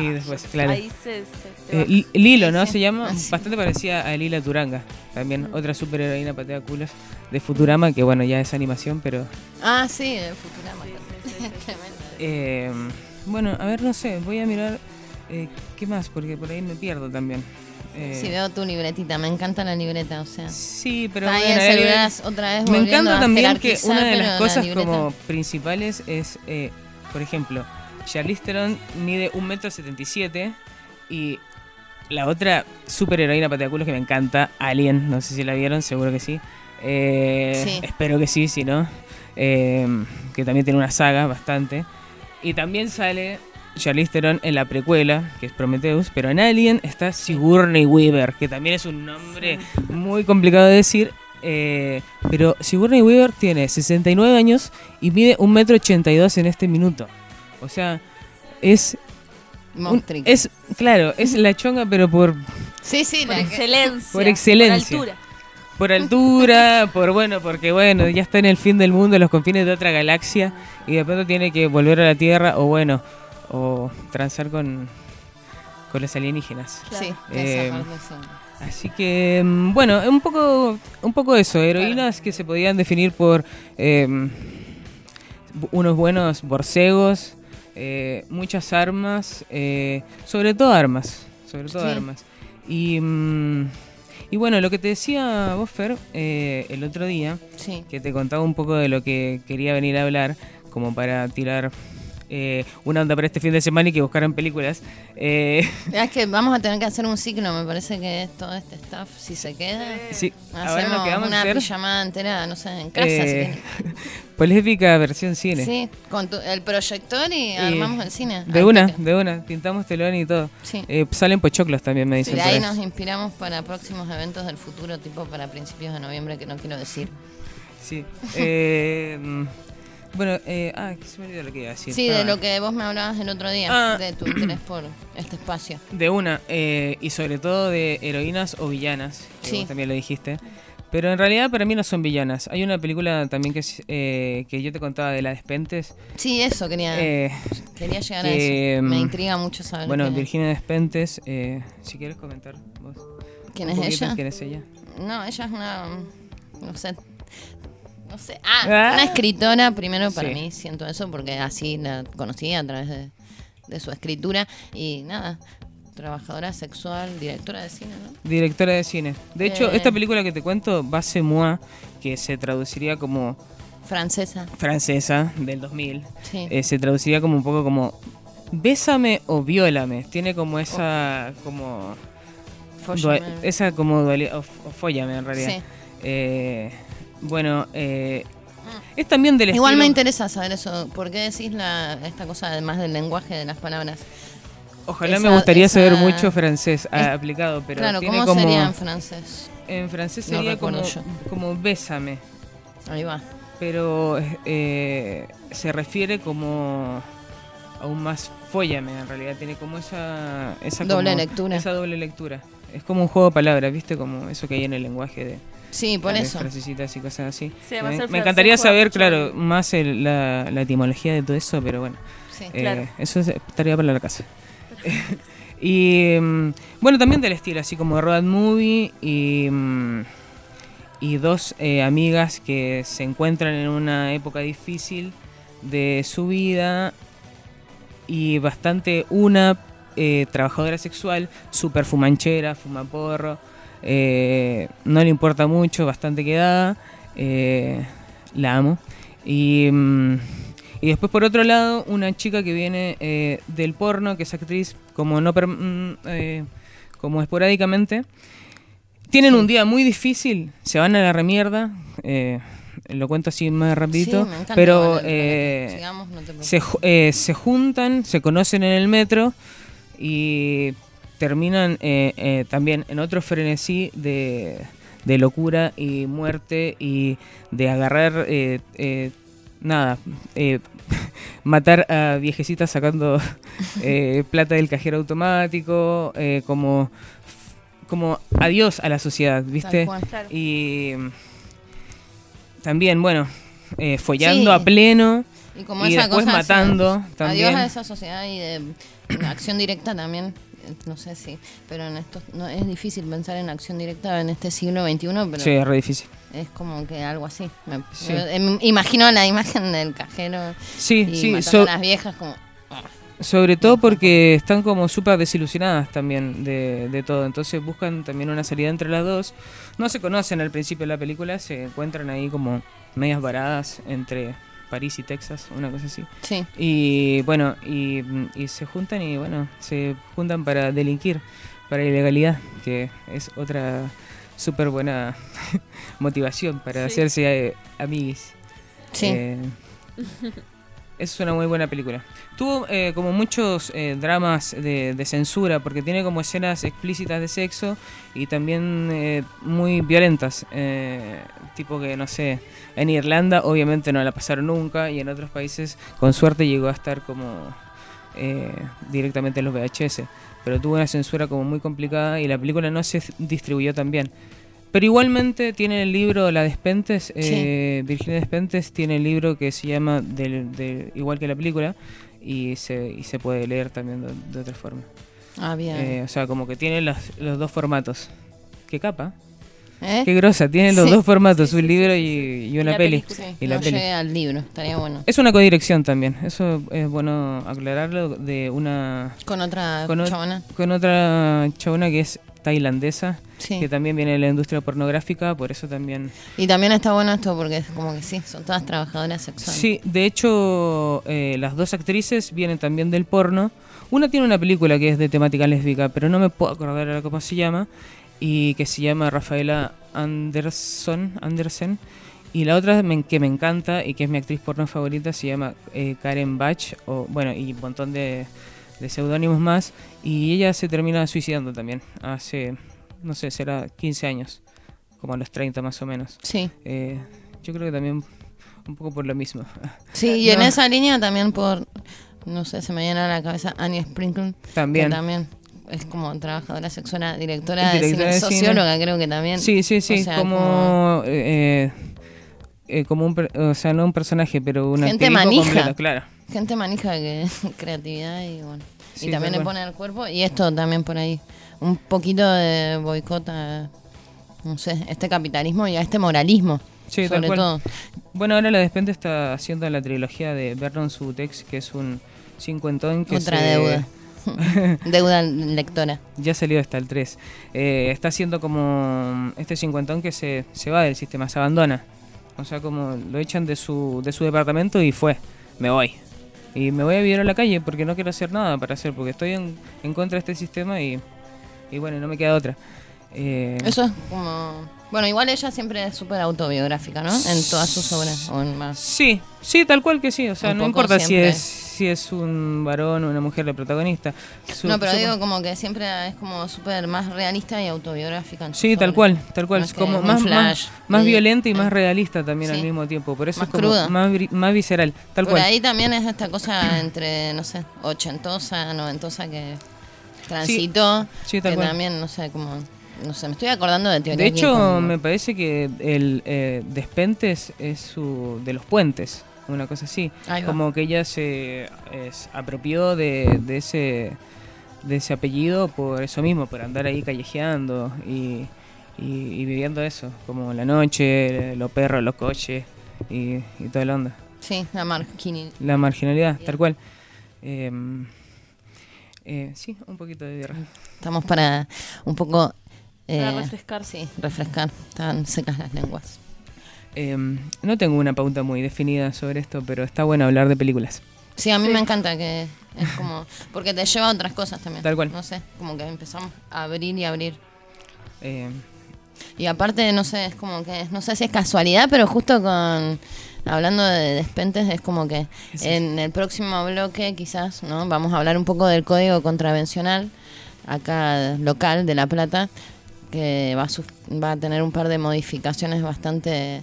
Y después, claro. Ahí se, Eh, Lilo, ¿no? Se llama. Ah. Bastante parecida a Lila Turanga. También otra superheroína patea culos de Futurama, que bueno, ya es animación, pero. Ah, sí, de Futurama. Eh, bueno, a ver, no sé, voy a mirar. eh, ¿Qué más? Porque por ahí me pierdo también. Eh, Sí, veo tu libretita. Me encanta la libreta, o sea. Sí, pero bueno, celular otra vez Me encanta también que una de las la cosas como principales es, eh, por ejemplo, Charlize Theron mide 1,77m y la otra superheroína pateaculos que me encanta, Alien, no sé si la vieron, seguro que sí. Eh, Sí. Espero que sí, si no. Eh, que también tiene una saga bastante. Y también sale Charlize Theron en la precuela, que es Prometheus, pero en Alien está Sigourney Weaver, que también es un nombre muy complicado de decir. eh, pero Sigourney Weaver tiene 69 años y mide 1,82m en este minuto. O sea, es... un- Monstruo. es claro, es la chonga, pero por, Sí, sí, Por excelencia. por excelencia. Por altura. por altura, por bueno, porque bueno, ya está en el fin del mundo, en los confines de otra galaxia, y de pronto tiene que volver a la Tierra, o bueno, o transar con, con los alienígenas. Sí, Eh. Así que, mm, bueno, un poco, un poco eso, heroínas que se podían definir por eh, unos buenos borcegos, eh, muchas armas, eh, sobre todo armas, sobre todo Sí. armas. Y, mm, y bueno, lo que te decía vos, Fer, eh, el otro día, Sí. que te contaba un poco de lo que quería venir a hablar, como para tirar eh, una onda para este fin de semana y que buscaran películas. Eh, [laughs] Es que vamos a tener que hacer un ciclo, me parece que es todo este stuff, si se queda. sí, ahora Hacemos nos quedamos una pijamada entera, no sé, en casa. eh, si [laughs] polémica versión cine. sí, con tu- el proyector y, armamos el cine. De una, toque. de una, pintamos telón y todo. Sí. Eh, salen pochoclos también, me dicen. De por ahí ahí. nos inspiramos para próximos eventos del futuro, tipo para principios de noviembre, que no quiero decir. Sí. [laughs] Bueno, eh, ah, se me olvidó lo que iba a decir. Sí, de lo que vos me hablabas el otro día, Ah. de tu interés por este espacio. [clears throat] De una, eh, y sobre todo de heroínas o villanas, que Sí. vos también lo dijiste. Pero en realidad para mí no son villanas. Hay una película también que, es, eh, que yo te contaba de la Despentes. Sí, eso quería, Eh, quería llegar que, a eso. Me mm, intriga mucho saber Bueno, quién, es. Virginia Despentes, eh, si quieres comentar vos. ¿Quién es poquito ella. ¿Quién es ella? No, ella es una. No sé. No sé. Ah, Ah. una escritora, primero para Sí. mí, siento eso, porque así la conocí a través de, de su escritura. Y nada, trabajadora sexual, directora de cine, ¿no? Directora de cine. De hecho, esta película que te cuento, Base Moi, que se traduciría como Francesa. francesa del 2000, Sí. eh, se traduciría como un poco como Bésame o viólame. Tiene como esa como Fóllame. esa como dualidad o, o fóllame en realidad. Sí. Eh, bueno, eh, es también del Igual me interesa saber eso. ¿Por qué decís la, esta cosa, además del lenguaje de las palabras? Ojalá esa- me gustaría esa- saber mucho francés ah, Es- aplicado, pero claro, tiene ¿cómo como sería en francés? en francés sería como, yo. como bésame. Ahí va. pero eh, se refiere como aún más fóllame en realidad tiene como esa esa Doble como- lectura. esa doble lectura es como un juego de palabras viste como eso que hay en el lenguaje de Sí, por eso. frasecitas y cosas así Sí, además me, el me francés encantaría saber claro más el- la, la etimología de todo eso pero bueno Sí, eh, claro. eso es tarea para la casa [laughs] y mm, bueno también del estilo así como road movie y mm, y dos eh, amigas que se encuentran en una época difícil de su vida y bastante una eh, trabajadora sexual, súper fumanchera, fuma porro, eh, no le importa mucho, bastante quedada, eh, la amo. Y, mm, y después por otro lado, una chica que viene eh, del porno, que es actriz como no per- mm, como esporádicamente. Tienen un día muy difícil, se van a la remierda. lo cuento así más rapidito. Sí, me encanta pero igual, sigamos, no te preocupes. se, se juntan, se conocen en el metro y terminan eh, eh, también en otro frenesí de, de locura y muerte y de agarrar eh, eh, nada eh, [laughs] matar a viejecitas sacando [laughs] eh, plata del cajero automático como como adiós a la sociedad viste y también bueno follando Sí. a pleno Y como y esa después cosa, matando también. Adiós a esa sociedad y de [clears throat] acción directa también. Eh, No sé si, pero en esto no es difícil pensar en acción directa en este siglo XXI, pero Sí, es re difícil. es como que algo así. Me, Sí. me- em- imagino la imagen del cajero Sí, y sí, matando so- a las viejas como Sobre todo porque están como súper desilusionadas también de, de todo. Entonces buscan también una salida entre las dos. No se conocen al principio de la película, se encuentran ahí como medias varadas entre París y Texas, una cosa así. Sí. Y bueno, y, y se juntan y bueno, se juntan para delinquir, para ilegalidad, que es otra súper buena [laughs] motivación para Sí. hacerse eh, amiguis. Sí. Eh, [laughs] es una muy buena película. Tuvo eh, como muchos eh, dramas de, censura, porque tiene como escenas explícitas de sexo y también eh, muy violentas. eh, tipo que, no sé, en Irlanda obviamente no la pasaron nunca y en otros países con suerte llegó a estar como eh, directamente en los VHS. Pero tuvo una censura como muy complicada y la película no se distribuyó tan bien. Pero igualmente tiene el libro La Despentes, eh, Virginia Despentes tiene el libro que se llama del, igual que la película y se, y se puede leer también de, de otra forma. Ah, bien. Eh, o sea, como que tiene los, los dos formatos. ¿Qué capa? ¿Eh? Qué grosa, tiene los Sí. dos formatos, un libro y, y una peli. Sí, Y la no peli. llegué al libro, estaría bueno. Es una codirección también, eso es bueno aclararlo de una... Con otra chabona. Con otra chabona que es tailandesa, Sí. que también viene de la industria pornográfica, por eso también... Y también está bueno esto porque es como que sí, son todas trabajadoras sexuales. Sí, de hecho, eh, las dos actrices vienen también del porno. Una tiene una película que es de temática lésbica, pero no me puedo acordar ahora cómo se llama, y que se llama Rafaela Anderson, Andersen. Y la otra que me encanta y que es mi actriz porno favorita se llama eh, Karen Bach, o, bueno, y un montón de, de seudónimos más. Y ella se termina suicidando también, hace, no sé, será 15 años, como a los 30 más o menos. Sí. Eh, yo creo que también un poco por lo mismo. [laughs] Sí, y en No. esa línea también por, no sé, se me viene a la cabeza Annie Sprinkle. También. Que también es como trabajadora sexual, directora, Directora de de cine, cine. socióloga creo que también. Sí, sí, sí, O sea, como, eh, eh, como un, o sea, no un personaje, pero una gente manija. completo, claro. Gente manija que [laughs] creatividad y bueno. Sí, y también le pone al cuerpo y esto también por ahí. Un poquito de boicot a, no sé, este capitalismo y a este moralismo. Sí, sobre todo. Bueno, ahora la Despente está haciendo la trilogía de Vernon Subutex, que es un cincuentón que Otra se- deuda. [laughs] Deuda lectora. Ya salió hasta el 3. Eh, está haciendo como este cincuentón que se, se va del sistema, se abandona. O sea, como lo echan de su, de su departamento y fue, me voy. Y me voy a vivir a la calle porque no quiero hacer nada para hacer, porque estoy en, en contra de este sistema y, y bueno, no me queda otra. Eh, Eso es como... Bueno, igual ella siempre es súper autobiográfica, ¿no? En todas sus obras. O en más. Sí, sí, tal cual que sí. O sea, Un no importa si es, si es un varón o una mujer la protagonista. Su- no, pero su- digo como que siempre es como súper más realista y autobiográfica. en Sí, tal obras. cual, tal cual. No es como más, flash, más, más sí. violenta y más realista también Sí. al mismo tiempo. Por eso Más es como cruda. más, vi- más visceral, tal Por cual. ahí también es esta cosa entre, no sé, ochentosa, noventosa que transitó. Sí, tal que cual. también, no sé, como... No sé, me estoy acordando de teoría. De hecho, me parece que el eh, Despentes es su, de los puentes, una cosa así. Como que ella se es- apropió de, de ese de ese apellido por eso mismo, por andar ahí callejeando y, y, y viviendo eso, como la noche, los perros, los coches y, y toda la onda. Sí, la marginal. La marginalidad, tal cual. Em, eh, sí, un poquito de birra. Estamos para un poco... Para eh, refrescar. Sí, refrescar. Están secas las lenguas. Em, no tengo una pauta muy definida sobre esto, pero está bueno hablar de películas. Sí, a mí Sí. me encanta que es como... Porque te lleva a otras cosas también. Tal cual. No sé, como que empezamos a abrir y abrir. Eh, Y aparte, no sé, es como que, no sé si es casualidad, pero justo con, hablando de despentes, es como que en el próximo bloque quizás, ¿no? Vamos a hablar un poco del código contravencional, acá local de La Plata, que va a, va a tener un par de modificaciones bastante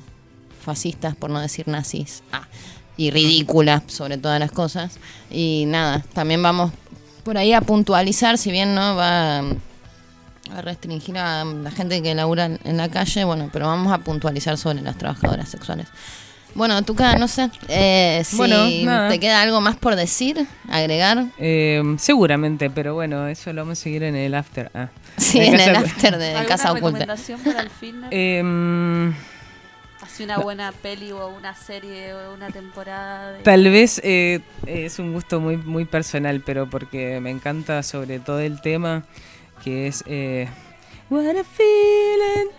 fascistas, por no decir nazis, ah, y ridículas sobre todas las cosas. Y nada, también vamos por ahí a puntualizar, si bien no va a restringir a la gente que labura en la calle, bueno, pero vamos a puntualizar sobre las trabajadoras sexuales. Bueno, Tuca, no sé, eh, si Bueno, te queda algo más por decir, agregar. em, seguramente, pero bueno, eso lo vamos a seguir en el after. Ah. Sí, en casa- el after de ¿Alguna Casa Oculta. recomendación para el fin? Em, Así una buena peli o una serie o una temporada. de- Tal vez eh, es un gusto muy, muy personal, pero porque me encanta sobre todo el tema que es... What a feeling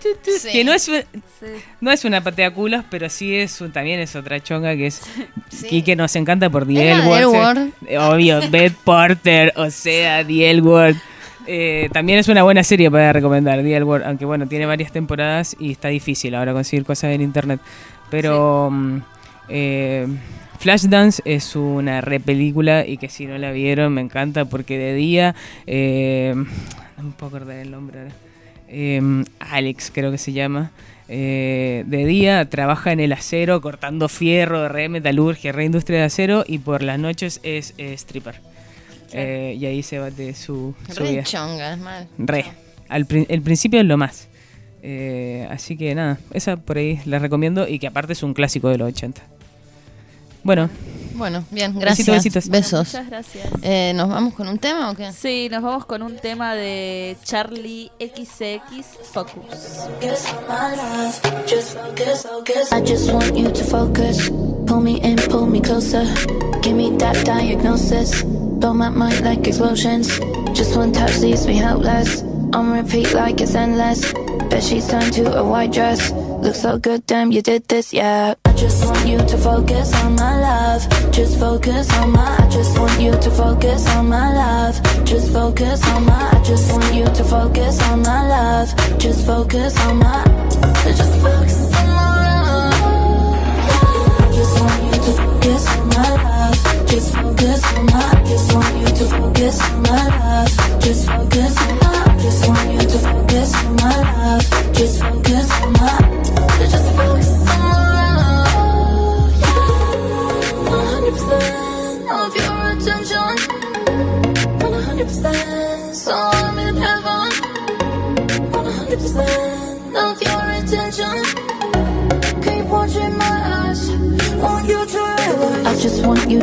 Sí. Que no es, un- Sí. no es una patea culos, pero sí es un- también es otra chonga que es Sí. y que nos encanta por The L Word, Obvio, Beth Porter, o sea, The L Word. Eh, también es una buena serie para recomendar, The L Word, aunque bueno, tiene varias temporadas y está difícil ahora conseguir cosas en internet. Pero mm, eh, Flashdance es una re película y que si no la vieron me encanta porque de día, eh, no me puedo acordar el nombre ahora, Eh, Alex creo que se llama. Eh, de día trabaja en el acero cortando fierro, re metalurgia, re industria de acero y por las noches es, eh, stripper. Eh, y ahí se bate su, su Re vida. chonga, es mal. Re. Al el principio es lo más. Así que nada, esa por ahí la recomiendo y que aparte es un clásico de los 80. Bueno, Bueno, bien, Besitos, gracias. besitos. Besos. Muchas gracias. Eh, ¿Nos vamos con un tema o qué? Sí, nos vamos con un tema de Charlie XX Focus. I just want you to focus. Pull me in, pull me closer. Give me that diagnosis. Blow my mind like explosions. Just one touch leaves me helpless. On repeat like it's endless. Bed sheets turn to a white dress. Looks so good, damn, you did this, yeah. I just want you to focus on my love. Just focus on my. I just want you to focus on my love. Just focus on my. I just want you to focus on my love. Just focus on my. Just focus on my love. I just want you to focus on my love. Just focus on my. I just want you to focus on my love. Just focus on my. I just want you to focus on my love. Just focus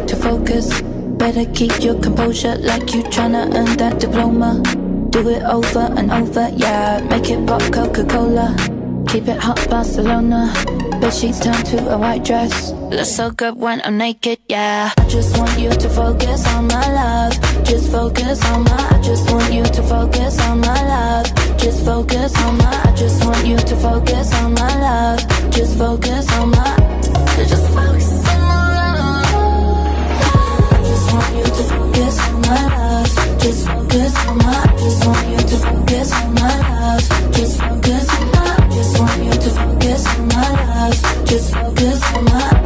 to focus. Better keep your composure like you tryna earn that diploma. Do it over and over, yeah. Make it pop Coca Cola. Keep it hot, Barcelona. Bed sheets turn to a white dress. Looks so good when I'm naked, yeah. I just want you to focus on my love. Just focus on my. I just want you to focus on my love. Just focus on my. I just want you to focus on my love. Just focus on my. Just focus Just focus on my. Just want you to focus on my love. Just focus on my. Just want you to focus on my love. Just focus on my.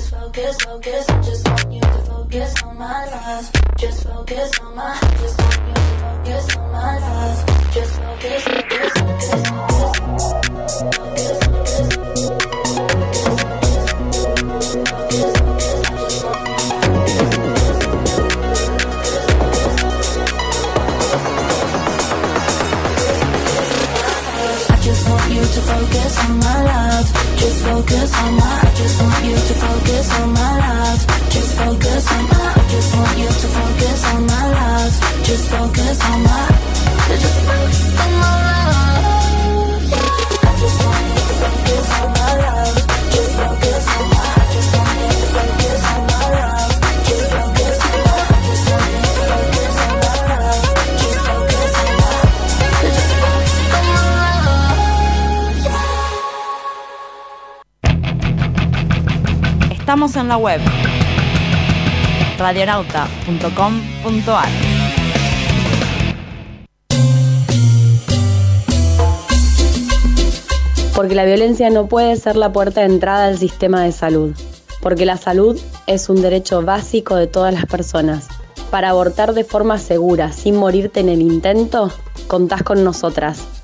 Just focus, focus. I just want you to focus on my love. Just focus on my. I just want you to focus on my love. Just focus, focus, focus, focus, focus, focus. focus. to focus on my love just focus on my, I just want you to focus on my love. Just focus on my, I just want you to focus on my love. Just focus on my, just focus on my love. I just want you to focus on my love. Just focus on my. Estamos en la web radionauta.com.ar. Porque la violencia no puede ser la puerta de entrada al sistema de salud. Porque la salud es un derecho básico de todas las personas. Para abortar de forma segura, sin morirte en el intento, contás con nosotras.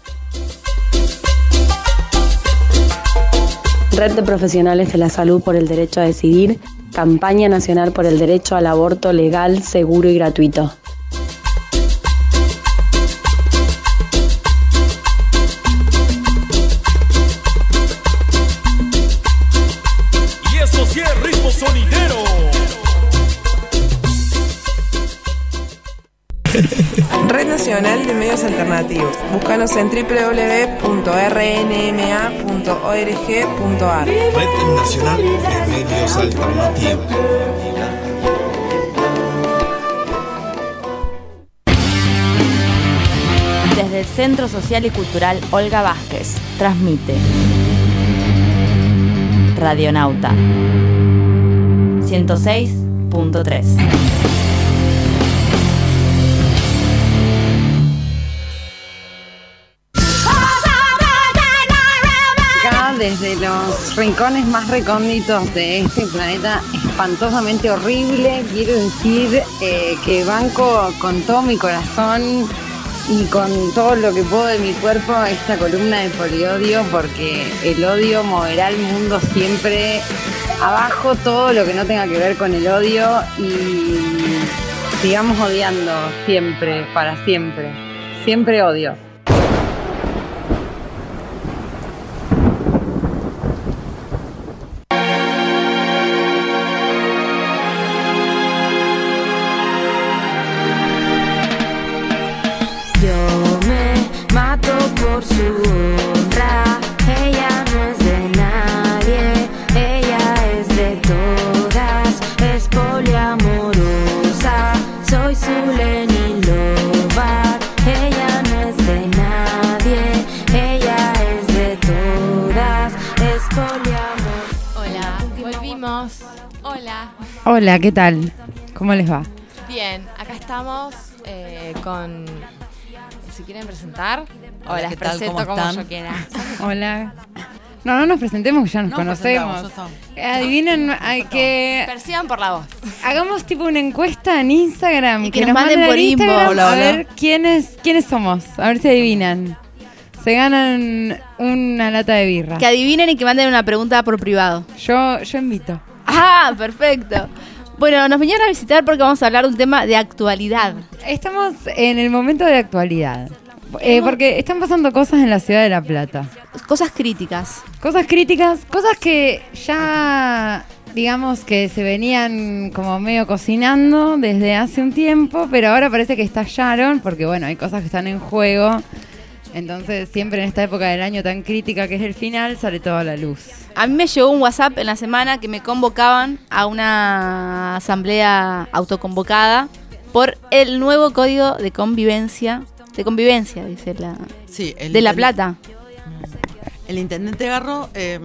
Red de Profesionales de la Salud por el Derecho a Decidir, Campaña Nacional por el Derecho al Aborto Legal, Seguro y Gratuito. Nacional de Medios Alternativos. Búscanos en www.rnma.org.ar. Red Nacional de Medios Alternativos. Desde el Centro Social y Cultural Olga Vázquez, transmite Radionauta 106.3. desde los rincones más recónditos de este planeta espantosamente horrible, quiero decir eh, que banco con todo mi corazón y con todo lo que puedo de mi cuerpo esta columna de poliodio porque el odio moverá al mundo siempre abajo todo lo que no tenga que ver con el odio y sigamos odiando siempre, para siempre. Siempre odio. Hola. ¿qué tal? ¿Cómo les va? Bien, acá estamos eh, con. Si quieren presentar, o Hola, las ¿qué tal? presento ¿Cómo como están? yo quiera. [laughs] Hola. No, no nos presentemos, que ya nos No conocemos. presentamos, Eh, Adivinen, hay que. Perciban por la voz. Hagamos tipo una encuesta en Instagram. Y que nos manden por inbox. Instagram Hola, a hola. ver quiénes, quiénes somos. A ver si adivinan. Se ganan una lata de birra. Que adivinen y que manden una pregunta por privado. Yo, yo invito. Ah, perfecto. Bueno, nos vinieron a visitar porque vamos a hablar de un tema de actualidad. Estamos en el momento de actualidad. Eh, porque están pasando cosas en la ciudad de La Plata. Cosas críticas. Cosas críticas, cosas que ya, digamos que se venían como medio cocinando desde hace un tiempo, pero ahora parece que estallaron porque, bueno, hay cosas que están en juego. Entonces, siempre en esta época del año tan crítica que es el final, sale toda la luz. A mí me llegó un WhatsApp en la semana que me convocaban a una asamblea autoconvocada por el nuevo código de convivencia. De convivencia, dice la. Sí, el de La Plata. El intendente Garro eh,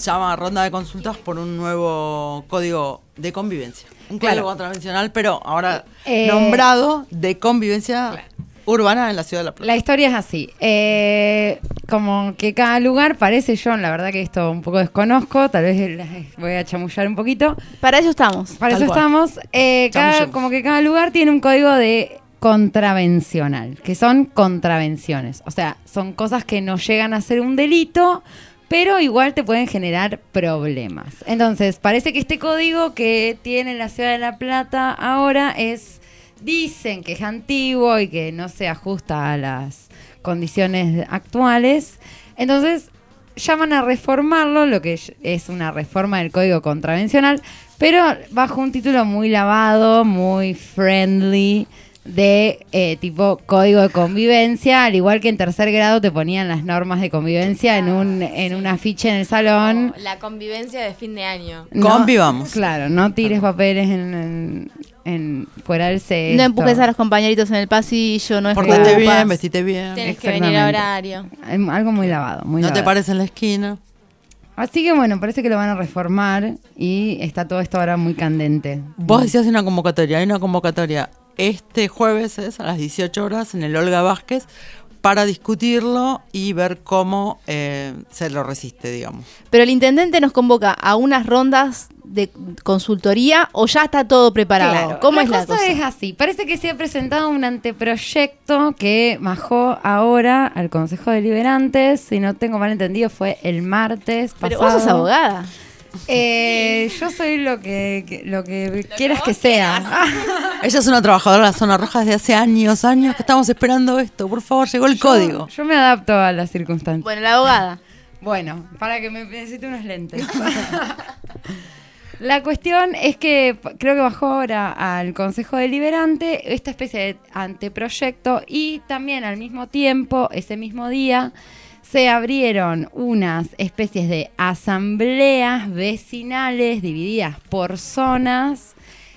llama a ronda de consultas por un nuevo código de convivencia. Un Claro. código contravencional, pero ahora Eh, nombrado de convivencia urbana en la ciudad de La Plata. La historia es así. eh, como que cada lugar parece yo, la verdad que esto un poco desconozco, tal vez voy a chamullar un poquito. Para eso estamos. Para Tal eso cual. estamos. eh, cada- como que cada lugar tiene un código de contravencional, que son contravenciones. O sea, son cosas que no llegan a ser un delito, pero igual te pueden generar problemas. Entonces, parece que este código que tiene la ciudad de La Plata ahora es, dicen que es antiguo y que no se ajusta a las condiciones actuales. Entonces, llaman a reformarlo, lo que es una reforma del código contravencional, pero bajo un título muy lavado, muy friendly, de eh, tipo código de convivencia, al igual que en tercer grado te ponían las normas de convivencia en un, en un afiche en el salón. La convivencia de fin de año. No, Convivamos. Claro, no tires papeles en, en- en- fuera del cesto. No empujes a los compañeritos en el pasillo, no Portate escupas. bien, vestite bien. Tienes que venir a horario. Algo muy lavado, muy No te pares en la esquina. Así que bueno, parece que lo van a reformar y está todo esto ahora muy candente. Vos decías una convocatoria, hay una convocatoria este jueves es a las 18 horas en el Olga Vázquez para discutirlo y ver cómo eh, se lo resiste, digamos. Pero el intendente nos convoca a unas rondas de consultoría o ya está todo preparado. Claro, ¿Cómo la es la cosa es así. Parece que se ha presentado un anteproyecto que bajó ahora al Consejo Deliberantes. Si no tengo mal entendido, fue el martes Pero pasado. vos sos abogada. Eh, yo soy lo que, que- lo que quieras que sea. [laughs] Ella es una trabajadora de la zona roja desde hace años, años que estamos esperando esto. Por favor, llegó el código. Yo me adapto a las circunstancias. Bueno, la abogada. Bueno, para que me necesite unos lentes. La cuestión es que p- creo que bajó ahora al Consejo Deliberante esta especie de anteproyecto y también al mismo tiempo, ese mismo día, se abrieron unas especies de asambleas vecinales divididas por zonas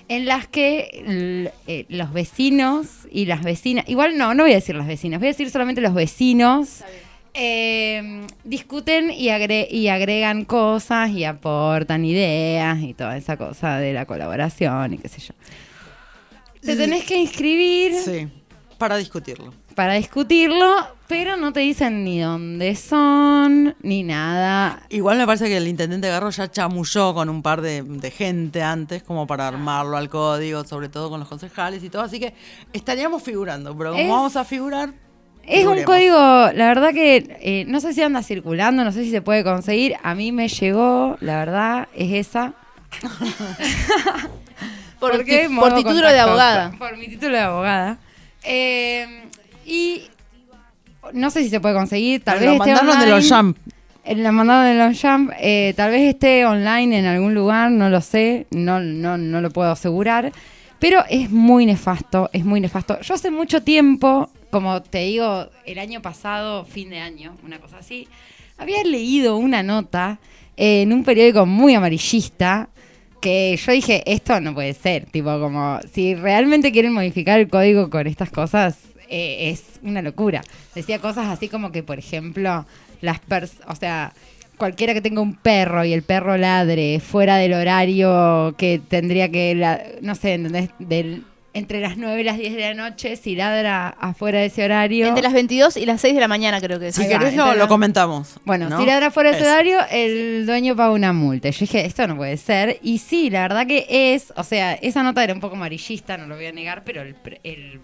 en las que eh, los vecinos y las vecinas, igual no, no voy a decir las vecinas, voy a decir solamente los vecinos, eh, discuten y, agre- y agregan cosas y aportan ideas y toda esa cosa de la colaboración y qué sé yo. Te tenés que inscribir Sí, para discutirlo. Para discutirlo, pero no te dicen ni dónde son, ni nada. Igual me parece que el intendente Garro ya chamulló con un par de, de gente antes como para armarlo al código, sobre todo con los concejales y todo, así que estaríamos figurando, pero como Es- vamos a figurar... Es un código, la verdad que eh, no sé si anda circulando, no sé si se puede conseguir. A mí me llegó, la verdad, es esa. [laughs] Por Porque ti- modo por título de abogada. Por mi título de abogada. Eh, y no sé si se puede conseguir, tal vez lo esté mandaron de los Jump. Eh, La mandaron de los Jump. eh, tal vez esté online en algún lugar, no lo sé, no, no, no lo puedo asegurar. Pero es muy nefasto, es muy nefasto. Yo hace mucho tiempo, como te digo, el año pasado, fin de año, una cosa así, había leído una nota en un periódico muy amarillista que yo dije, esto no puede ser, tipo como, si realmente quieren modificar el código con estas cosas, eh, es una locura. Decía cosas así como que, por ejemplo, las pers o sea, cualquiera que tenga un perro y el perro ladre fuera del horario que tendría que, la- no sé, ¿entendés? Del, entre las 9 y las 10 de la noche, si ladra afuera de ese horario. Entre las 22 y las 6 de la mañana creo que es. Si Ahí va, querés lo, comentamos. Bueno, ¿no? si ladra fuera de ese horario, el dueño paga una multa. Yo dije, esto no puede ser. Y sí, la verdad que es, o sea, esa nota era un poco amarillista, no lo voy a negar, pero el, pre- el-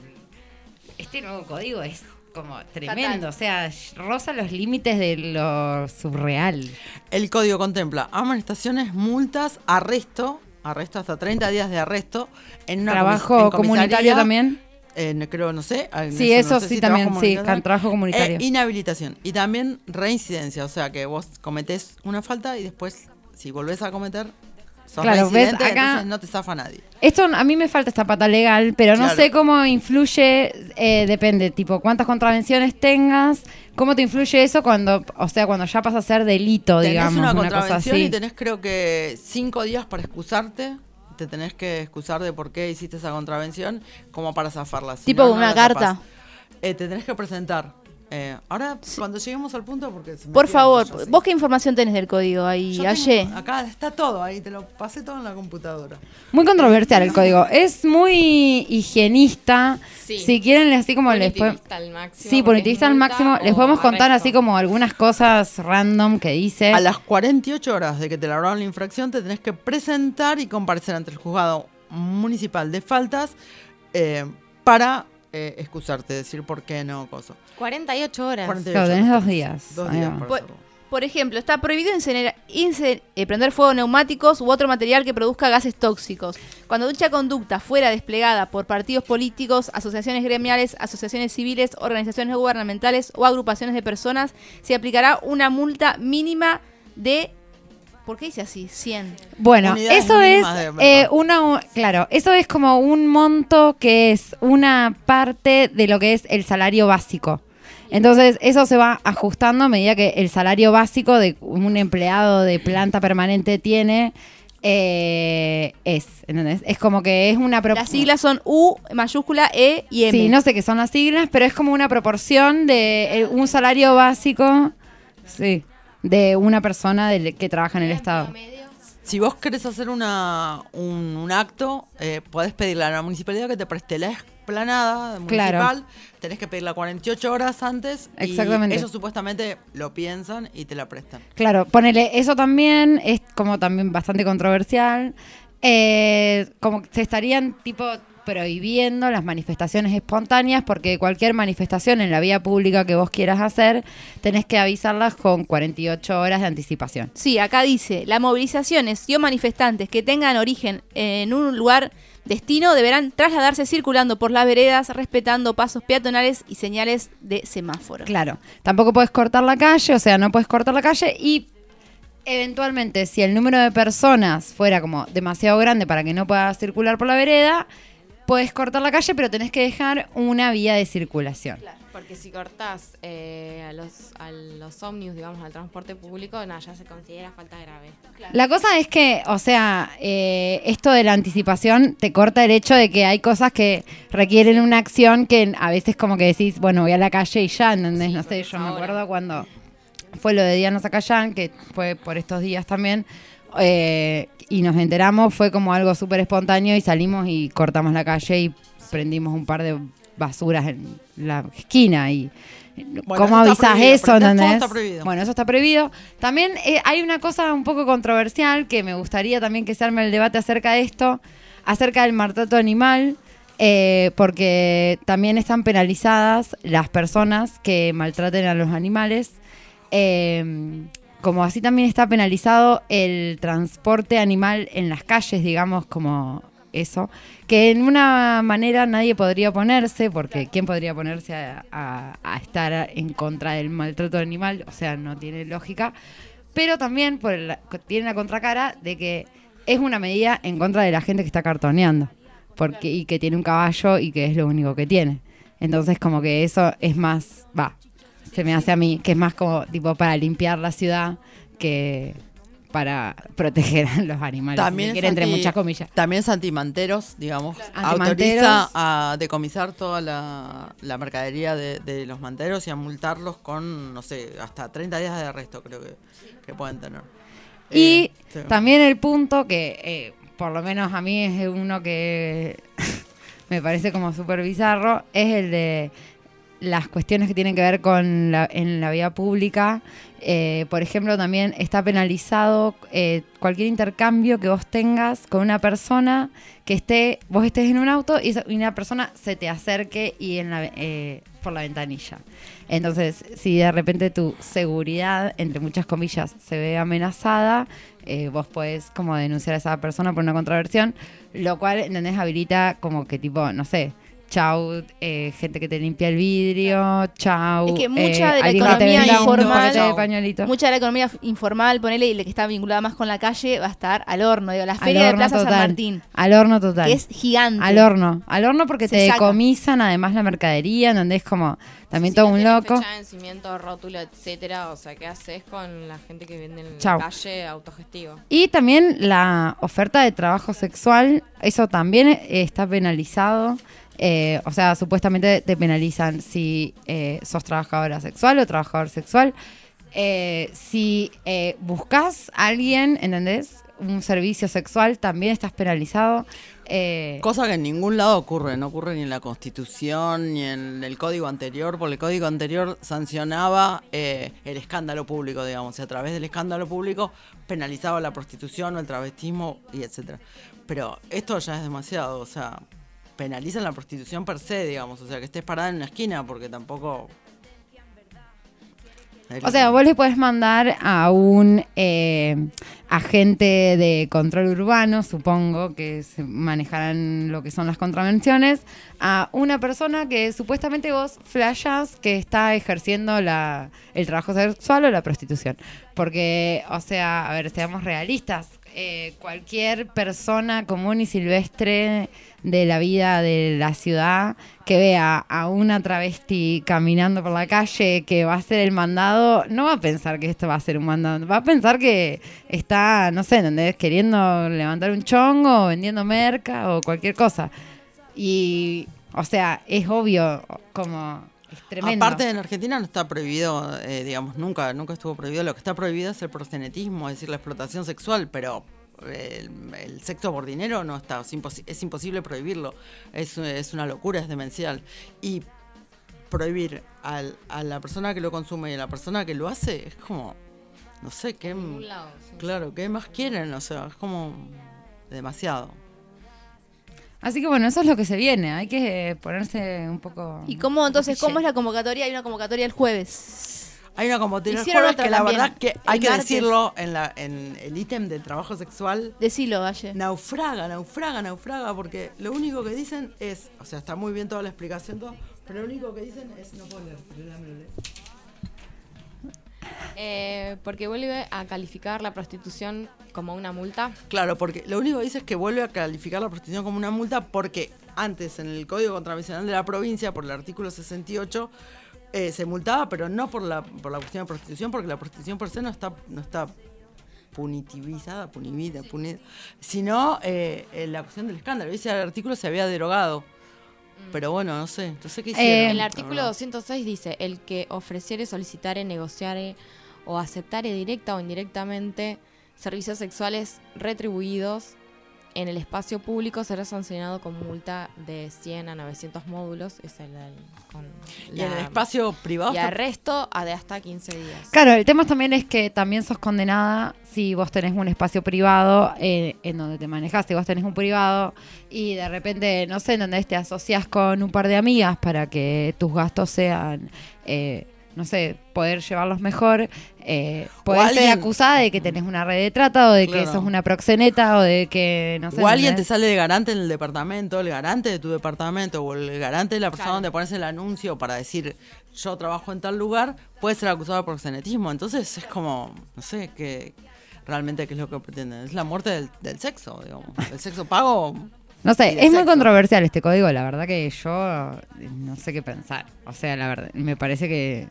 este nuevo código es como tremendo. O sea, roza los límites de lo surreal. El código contempla amonestaciones, multas, arresto, arresto hasta 30 días de arresto, en una Trabajo comis- en comunitario también. eh, creo, no sé. Sí, no eso sé sí si también, trabajo sí, comunitario. trabajo comunitario. Eh, inhabilitación. Y también reincidencia, o sea que vos cometés una falta y después, si volvés a cometer, sos Claro, ves, acá- no te zafa nadie. Esto a mí me falta esta pata legal, pero no sé cómo influye, eh, depende, tipo, cuántas contravenciones tengas, cómo te influye eso cuando, o sea, cuando ya pasa a ser delito, Tenés digamos, una una, cosa así. y tenés creo que cinco días para excusarte. Te tenés que excusar de por qué hiciste esa contravención como para zafarla. si Tipo no, no una carta. Eh, te tenés que presentar. Eh, ahora, cuando lleguemos al punto, porque se me Por favor, sí. ¿vos qué información tenés del código ahí, Yo tengo- Aye? acá está todo ahí, te lo pasé todo en la computadora. Muy controversial el código. Es muy higienista. Sí. Si quieren, así como les podemos... Al máximo, Sí, punitivista al máximo. Les podemos contar arresto. así como algunas cosas random que dice. A las 48 horas de que te elaboraron la infracción, te tenés que presentar y comparecer ante el juzgado municipal de faltas eh, para eh, excusarte, decir por qué no, coso. 48 horas. 48 Claro, tenés horas. dos días. Dos días Por, hacerlo. por ejemplo, está prohibido incinerar, ince- eh, prender fuego neumáticos u otro material que produzca gases tóxicos. Cuando dicha conducta fuera desplegada por partidos políticos, asociaciones gremiales, asociaciones civiles, organizaciones gubernamentales o agrupaciones de personas, se aplicará una multa mínima de... ¿Por qué dice así? 100. Bueno, Unidades eso es eh, una, claro, eso es como un monto que es una parte de lo que es el salario básico. Entonces, eso se va ajustando a medida que el salario básico de un empleado de planta permanente tiene eh, es, ¿entendés? Es como que es una Las siglas son U, mayúscula, E y M. Sí, no sé qué son las siglas, pero es como una proporción de eh, un salario básico, sí, de una persona del- que trabaja en el Estado. Si vos querés hacer una, un, un acto, eh, podés pedirle a la municipalidad que te preste la explanada municipal. Claro. Tenés que pedirla 48 horas antes. Exactamente. Y ellos supuestamente lo piensan y te la prestan. Claro, ponele, eso también es como también bastante controversial. Eh, como que se estarían tipo prohibiendo las manifestaciones espontáneas porque cualquier manifestación en la vía pública que vos quieras hacer, tenés que avisarlas con 48 horas de anticipación. Sí, acá dice, las movilizaciones y o manifestantes que tengan origen en un lugar destino deberán trasladarse circulando por las veredas, respetando pasos peatonales y señales de semáforo. Claro, tampoco puedes cortar la calle, o sea, no puedes cortar la calle y eventualmente si el número de personas fuera como demasiado grande para que no puedas circular por la vereda, puedes cortar la calle, pero tenés que dejar una vía de circulación. Porque si cortás eh, a, los, a los ómnibus, digamos, al transporte público, no, ya se considera falta grave. La cosa es que, o sea, eh, esto de la anticipación te corta el hecho de que hay cosas que requieren una acción que a veces como que decís, bueno, voy a la calle y ya, ¿entendés? no sé, yo me acuerdo cuando fue lo de Diana Zacayán, que fue por estos días también, eh, y nos enteramos, fue como algo súper espontáneo y salimos y cortamos la calle y prendimos un par de basuras en la esquina y... ¿Cómo eso avisas eso? ¿entendés? está. Bueno, eso está prohibido. También eh, hay una cosa un poco controversial que me gustaría también que se arme el debate acerca de esto, acerca del maltrato animal, eh, porque también están penalizadas las personas que maltraten a los animales. Eh, como así también está penalizado el transporte animal en las calles, digamos, como eso, que en una manera nadie podría oponerse, porque ¿quién podría ponerse a, a- a estar en contra del maltrato animal? O sea, no tiene lógica. Pero también por tiene la contracara de que es una medida en contra de la gente que está cartoneando, porque y que tiene un caballo y que es lo único que tiene. Entonces, como que eso es más, va, se me hace a mí, que es más como tipo para limpiar la ciudad que para proteger a los animales. También entre muchas comillas. También es antimanteros, digamos. Antimanteros. Autoriza a decomisar toda la, la mercadería de, de los manteros y a multarlos con, no sé, hasta 30 días de arresto creo que, que pueden tener. Y Eh, sí. también el punto que, eh, por lo menos a mí es uno que [laughs] me parece como súper bizarro, es el de las cuestiones que tienen que ver con la, en la vía pública. Eh, por ejemplo, también está penalizado eh, cualquier intercambio que vos tengas con una persona que esté, vos estés en un auto y, una persona se te acerque y en la, eh, por la ventanilla. Entonces, si de repente tu seguridad, entre muchas comillas, se ve amenazada, eh, vos podés como denunciar a esa persona por una contraversión, lo cual, ¿entendés? Habilita como que tipo, no sé, chau, eh, gente que te limpia el vidrio, chau. Es que eh, mucha de la te economía informal, mucha de la economía informal, ponele, y la que está vinculada más con la calle, va a estar al horno. Digo, la feria de Plaza San total. Martín. Al horno total. Que es gigante. Al horno. Al horno porque Se te saca. decomisan además la mercadería, donde es como también todo un loco. Fecha de vencimiento, rótulo, etcétera. O sea, ¿qué haces con la gente que vende en Chau. la calle autogestivo? Y también la oferta de trabajo sexual, eso también eh, está penalizado. Eh, o sea, supuestamente te penalizan si eh, sos trabajadora sexual o trabajador sexual. Eh, si buscas a alguien, ¿entendés? Un servicio sexual, también estás penalizado. Cosa que en ningún lado ocurre, no ocurre ni en la Constitución ni en el código anterior, porque el código anterior sancionaba el escándalo público, digamos, y a través del escándalo público penalizaba la prostitución o el travestismo y etcétera. Pero esto ya es demasiado, o sea, penalizan la prostitución per se, digamos, o sea, que estés parada en una esquina, porque tampoco... O sea, vos le podés mandar a un eh, agente de control urbano, supongo, que se manejarán lo que son las contravenciones, a una persona que supuestamente vos flashas que está ejerciendo la, el trabajo sexual o la prostitución. Porque, o sea, a ver, seamos realistas. Eh, cualquier persona común y silvestre de la vida de la ciudad que vea a una travesti caminando por la calle que va a hacer el mandado, no va a pensar que esto va a ser un mandado, va a pensar que está, no sé, ¿entendés? Queriendo levantar un chongo, vendiendo merca o cualquier cosa. Y, o sea, es obvio, como es tremendo. Aparte en Argentina no está prohibido, eh, digamos, nunca, nunca estuvo prohibido. Lo que está prohibido es el proxenetismo, es decir, la explotación sexual, pero el, el sexo por dinero no está, es, impos- es imposible prohibirlo. Es, es una locura, es demencial. Y prohibir al- a la persona que lo consume y a la persona que lo hace es como, no sé, qué, ningún lado, sí. claro, ¿qué más quieren? O sea, es como demasiado. Así que bueno, eso es lo que se viene, hay que ponerse un poco... ¿Y cómo entonces, cómo es la convocatoria? Hay una convocatoria el jueves. Hay una convocatoria el Hicieron jueves otra que la también, verdad que el hay que martes. decirlo en, la, en el ítem del trabajo sexual. Decilo, Valle. Naufraga, naufraga, naufraga, porque lo único que dicen es, o sea, está muy bien toda la explicación, todo, pero lo único que dicen es, no puedo leer, pero dámelo, lee. Eh, porque vuelve a calificar la prostitución como una multa. Claro, porque lo único que dice es que vuelve a calificar la prostitución como una multa porque antes en el Código Contravencional de la provincia, por el artículo 68, eh, se multaba, pero no por la, por la cuestión de prostitución, porque la prostitución por sí no está, no está punitivizada, punivida, punida, sino eh, en la cuestión del escándalo. Ese artículo se había derogado. Pero bueno, no sé. Entonces, ¿qué hicieron? Eh, el artículo verdad. 206 dice, el que ofreciere, solicitare, negociare o aceptare directa o indirectamente servicios sexuales retribuidos en el espacio público será sancionado con multa de 100 a 900 módulos. Es el, el- con Y en el espacio privado Y arresto a de hasta 15 días. Claro, el tema también es que también sos condenada si vos tenés un espacio privado eh, en donde te manejás, si vos tenés un privado y de repente, no sé, en donde te asocias con un par de amigas para que tus gastos sean, eh, no sé, poder llevarlos mejor, eh, podés ser acusada de que tenés una red de trata o de que Claro. sos una proxeneta o de que, no sé. o alguien te sale de garante en el departamento, el garante de tu departamento o el garante de la persona donde pones el anuncio para decir yo trabajo en tal lugar, puede ser acusado de proxenetismo. Entonces es como, no sé, qué realmente qué es lo que pretenden. Es la muerte del, del sexo, digamos. El sexo pago. No sé, es muy controversial este código, la verdad que yo eh, no sé qué pensar. O sea, la verdad, me parece que...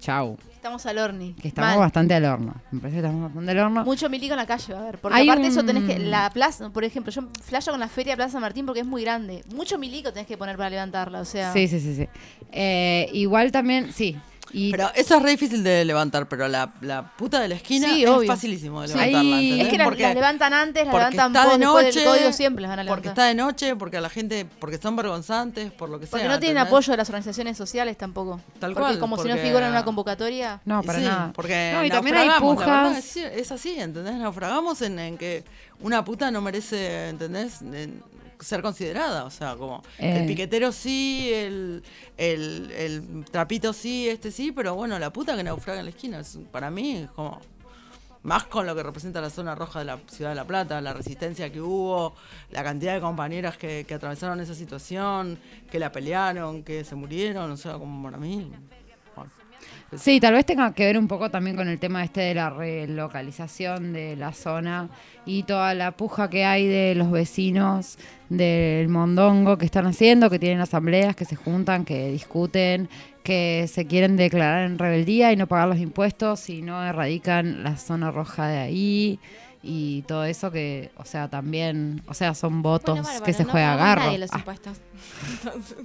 Chau. Estamos al horni. Que estamos Mal. bastante al horno. Me parece que estamos bastante al horno. Mucho milico en la calle, a ver. Porque Hay aparte eso tenés que. La plaza, por ejemplo, yo flasho con la feria de Plaza Martín porque es muy grande. Mucho milico tenés que poner para levantarla, o sea. Sí, sí, sí, sí. Eh, igual también, sí. Y Pero eso es re difícil de levantar, pero la, la puta de la esquina Sí, es obvio. facilísimo de Sí. levantarla. ¿entendés? Es que las, Porque- las levantan antes, las porque levantan está de noche, del código, siempre las van a Porque levantar. está de noche, porque a la gente, porque son vergonzantes, por lo que Porque sea. no tienen ¿entendés? apoyo de las organizaciones sociales tampoco. Tal porque cual, como si no porque- figuran en una convocatoria. No, para sí, nada. Porque No, y también hay naufragamos, la verdad, pujas. es, es así, ¿entendés? Naufragamos en, en que una puta no merece, ¿entendés? En- ser considerada, o sea, como Eh. el piquetero sí, el, el, el trapito sí, este sí, pero bueno, la puta que naufraga en la esquina, es- para mí es como más con lo que representa la zona roja de la ciudad de La Plata, la resistencia que hubo, la cantidad de compañeras que, que atravesaron esa situación, que la pelearon, que se murieron, o sea, como para mí. Bueno, Sí, tal vez tenga que ver un poco también con el tema este de la relocalización de la zona y toda la puja que hay de los vecinos del Mondongo que están haciendo, que tienen asambleas, que se juntan, que discuten, que se quieren declarar en rebeldía y no pagar los impuestos y no erradican la zona roja de ahí y todo eso que, o sea, también, o sea, son votos Bueno, que se no juega a garro. nadie los Ah. impuestos. [laughs] Entonces,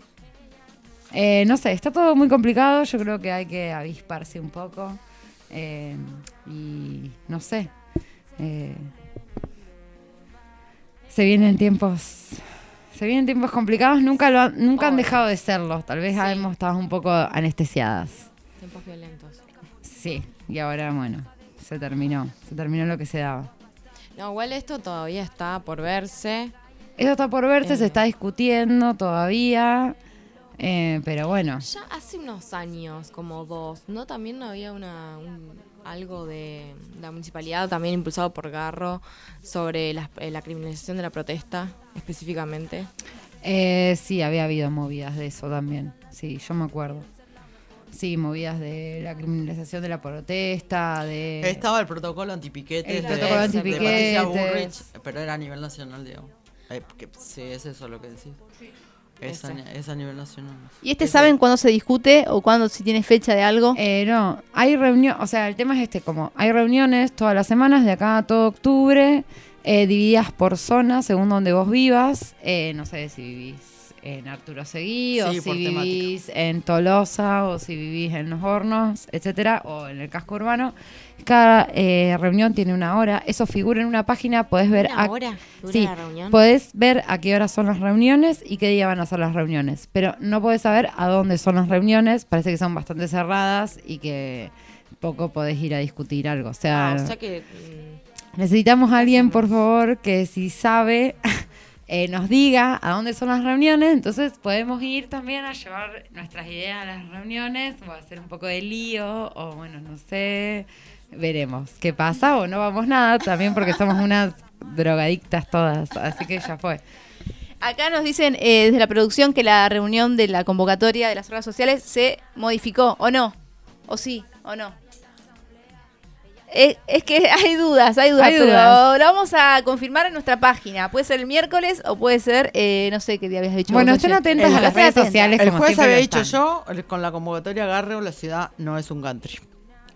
Eh, no sé, está todo muy complicado. Yo creo que hay que avisparse un poco. eh, y no sé. eh, se vienen tiempos. Se vienen tiempos complicados. Nunca, lo han, nunca han dejado de serlo. Tal vez hemos estado un poco anestesiadas. tiempos violentos. Sí, y ahora, bueno, se terminó. Se terminó lo que se daba. No, igual esto todavía está por verse. Eso está por verse, Eh. se está discutiendo todavía. Eh, pero bueno. Ya hace unos años, como dos, ¿no? También no había una, un- algo de la municipalidad, también impulsado por Garro, sobre la, eh, la criminalización de la protesta, específicamente. Eh, sí, había habido movidas de eso también. Sí, yo me acuerdo. Sí, movidas de la criminalización de la protesta, de... Estaba el protocolo antipiquetes El de, protocolo de antipiquetes. Patricia Bullrich, pero era a nivel nacional, digamos. Eh, sí, es eso lo que decís. Es, a, es nivel nacional. ¿Y este saben cuándo se discute o cuándo si tiene fecha de algo? Eh, no, hay reunión, o sea, el tema es este, como hay reuniones todas las semanas de acá a todo octubre, eh, divididas por zona, según donde vos vivas. Eh, no sé si vivís en Arturo Seguí, o si por temática. vivís en Tolosa, o si vivís en Los Hornos, etcétera, o en el casco urbano. Cada eh, reunión tiene una hora, eso figura en una página, podés ver ¿Una a- hora dura sí, la reunión? podés ver a qué hora son las reuniones y qué día van a ser las reuniones, pero no podés saber a dónde son las reuniones, parece que son bastante cerradas y que poco podés ir a discutir algo. O sea, Ah, o sea que... mm, necesitamos a alguien, por favor, que si sabe eh, nos diga a dónde son las reuniones, entonces podemos ir también a llevar nuestras ideas a las reuniones o hacer un poco de lío o bueno, no sé, veremos qué pasa o no vamos nada también porque somos unas drogadictas todas, así que ya fue. Acá nos dicen eh, desde la producción que la reunión de la convocatoria de las obras sociales se modificó, ¿o no? ¿O sí? ¿O no? Eh, es que [laughs] hay dudas, hay dudas, Hay pero dudas. lo vamos a confirmar en nuestra página. Puede ser el miércoles o puede ser, eh, no sé qué día habías dicho. Bueno, estén atentas a las redes sociales. El juez había dicho yo, con la convocatoria Garreo, la ciudad no es un country.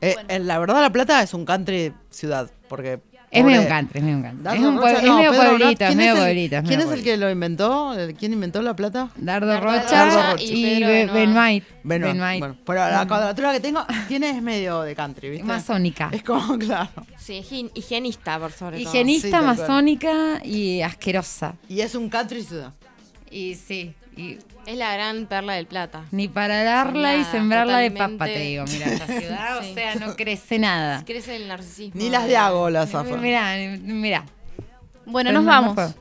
Eh, en la verdad, La Plata es un country ciudad, porque... Es medio un country, es medio un country. Es un Rocha- pue- es no, medio Pedro pueblito, es ¿quién medio pueblito, es ¿Quién es el que lo inventó? ¿El- ¿Quién inventó La Plata? Dardo Dardo Rocha Rocha y, Benoit. Ben White. Bueno, Ben White. bueno, pero la cuadratura que tengo tiene es medio de country, ¿viste? Masónica. Es como, [laughs] claro. Sí, higi- higienista, por sobre todo. Higienista, masónica y asquerosa. Y es un country ciudad. Y sí, y Es la gran perla del plata. ni para darla y sembrarla de papa, te digo. Mira, esta ciudad, [laughs] Sí. o sea, no crece nada. [laughs] Crece el narcisismo. Ni las de Ago la zafan. Mira, mira. Bueno, Pero nos no- no vamos.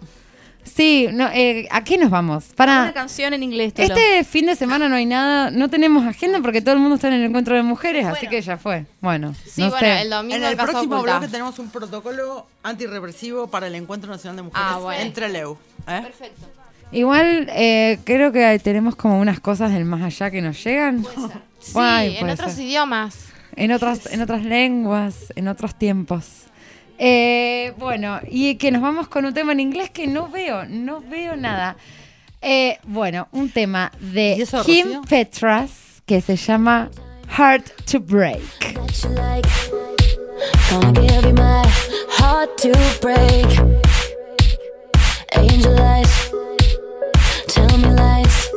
Sí, no, eh, ¿a qué nos vamos? Para Una canción en inglés. Tolo. este fin de semana no hay nada, no tenemos agenda porque todo el mundo está en el encuentro de mujeres, así que ya fue. Bueno, Sí, no bueno, sé. el domingo En el próximo Oculta. bloque tenemos un protocolo antirrepresivo para el Encuentro Nacional de Mujeres Ah, bueno. entre LEU. ¿eh? Perfecto. Igual eh, creo que tenemos como unas cosas del más allá que nos llegan. [laughs] Sí, Ay, en otros ser. idiomas. En otras, en otras lenguas, en otros tiempos. Eh, bueno, y que nos vamos con un tema en inglés que no veo, no veo nada. Eh, bueno, un tema de ¿Y eso, Kim Rocío? Petras que se llama Hard to Break. Gonna give you my heart to break. Angel eyes, tell me lies.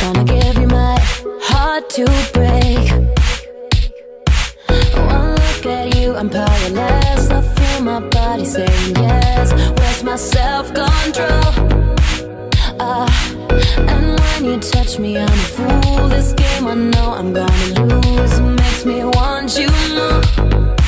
Gonna give you my heart to break. One look at you, I'm powerless. I feel my body saying yes. Where's my self control? Ah, and when you touch me, I'm a fool. This game I know I'm gonna lose makes me want you more.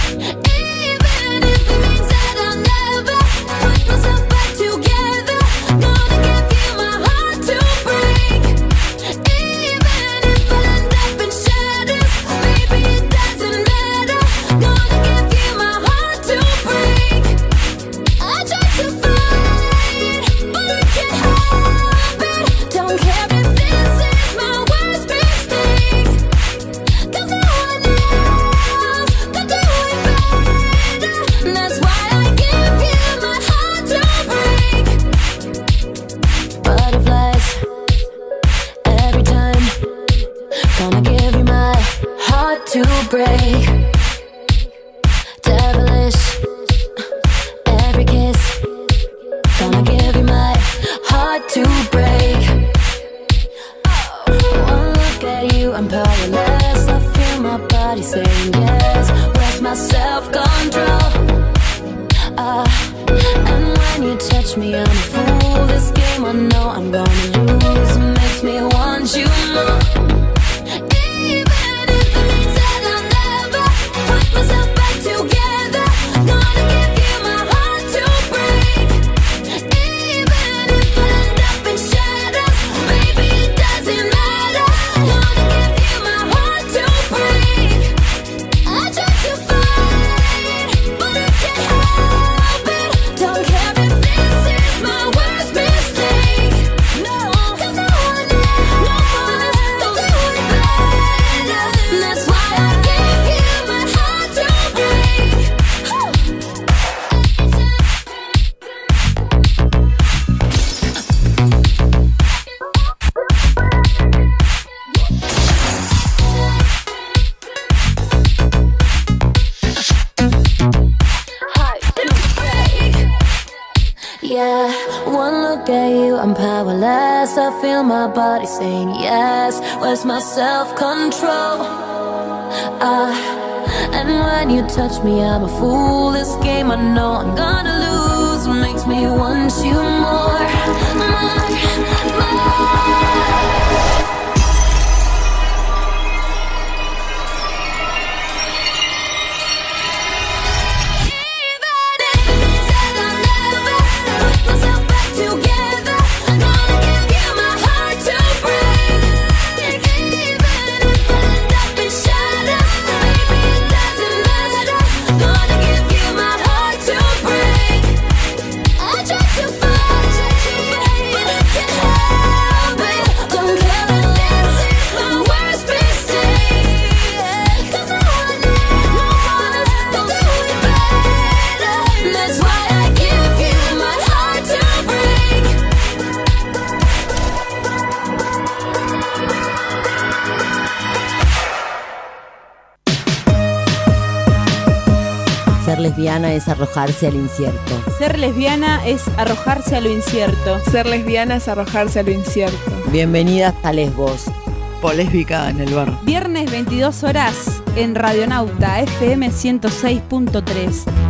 To break. Devilish every kiss. Gonna give you my heart to break. One look at you, I'm powerless. I feel my body saying yes. Where's my self control? Ah, and when you touch me, I'm a fool. This game I know I'm gonna lose makes me want you more. I'm powerless. I feel my body saying yes. Where's my self control? Ah, and when you touch me, I'm a fool. This game I know I'm gonna lose makes me want you more, more, lesbiana es arrojarse al incierto. Ser lesbiana es arrojarse a lo incierto. Ser lesbiana es arrojarse a lo incierto. Bienvenidas a Lesbos. Polésbica en el bar. Viernes 22 horas en Radionauta FM 106.3.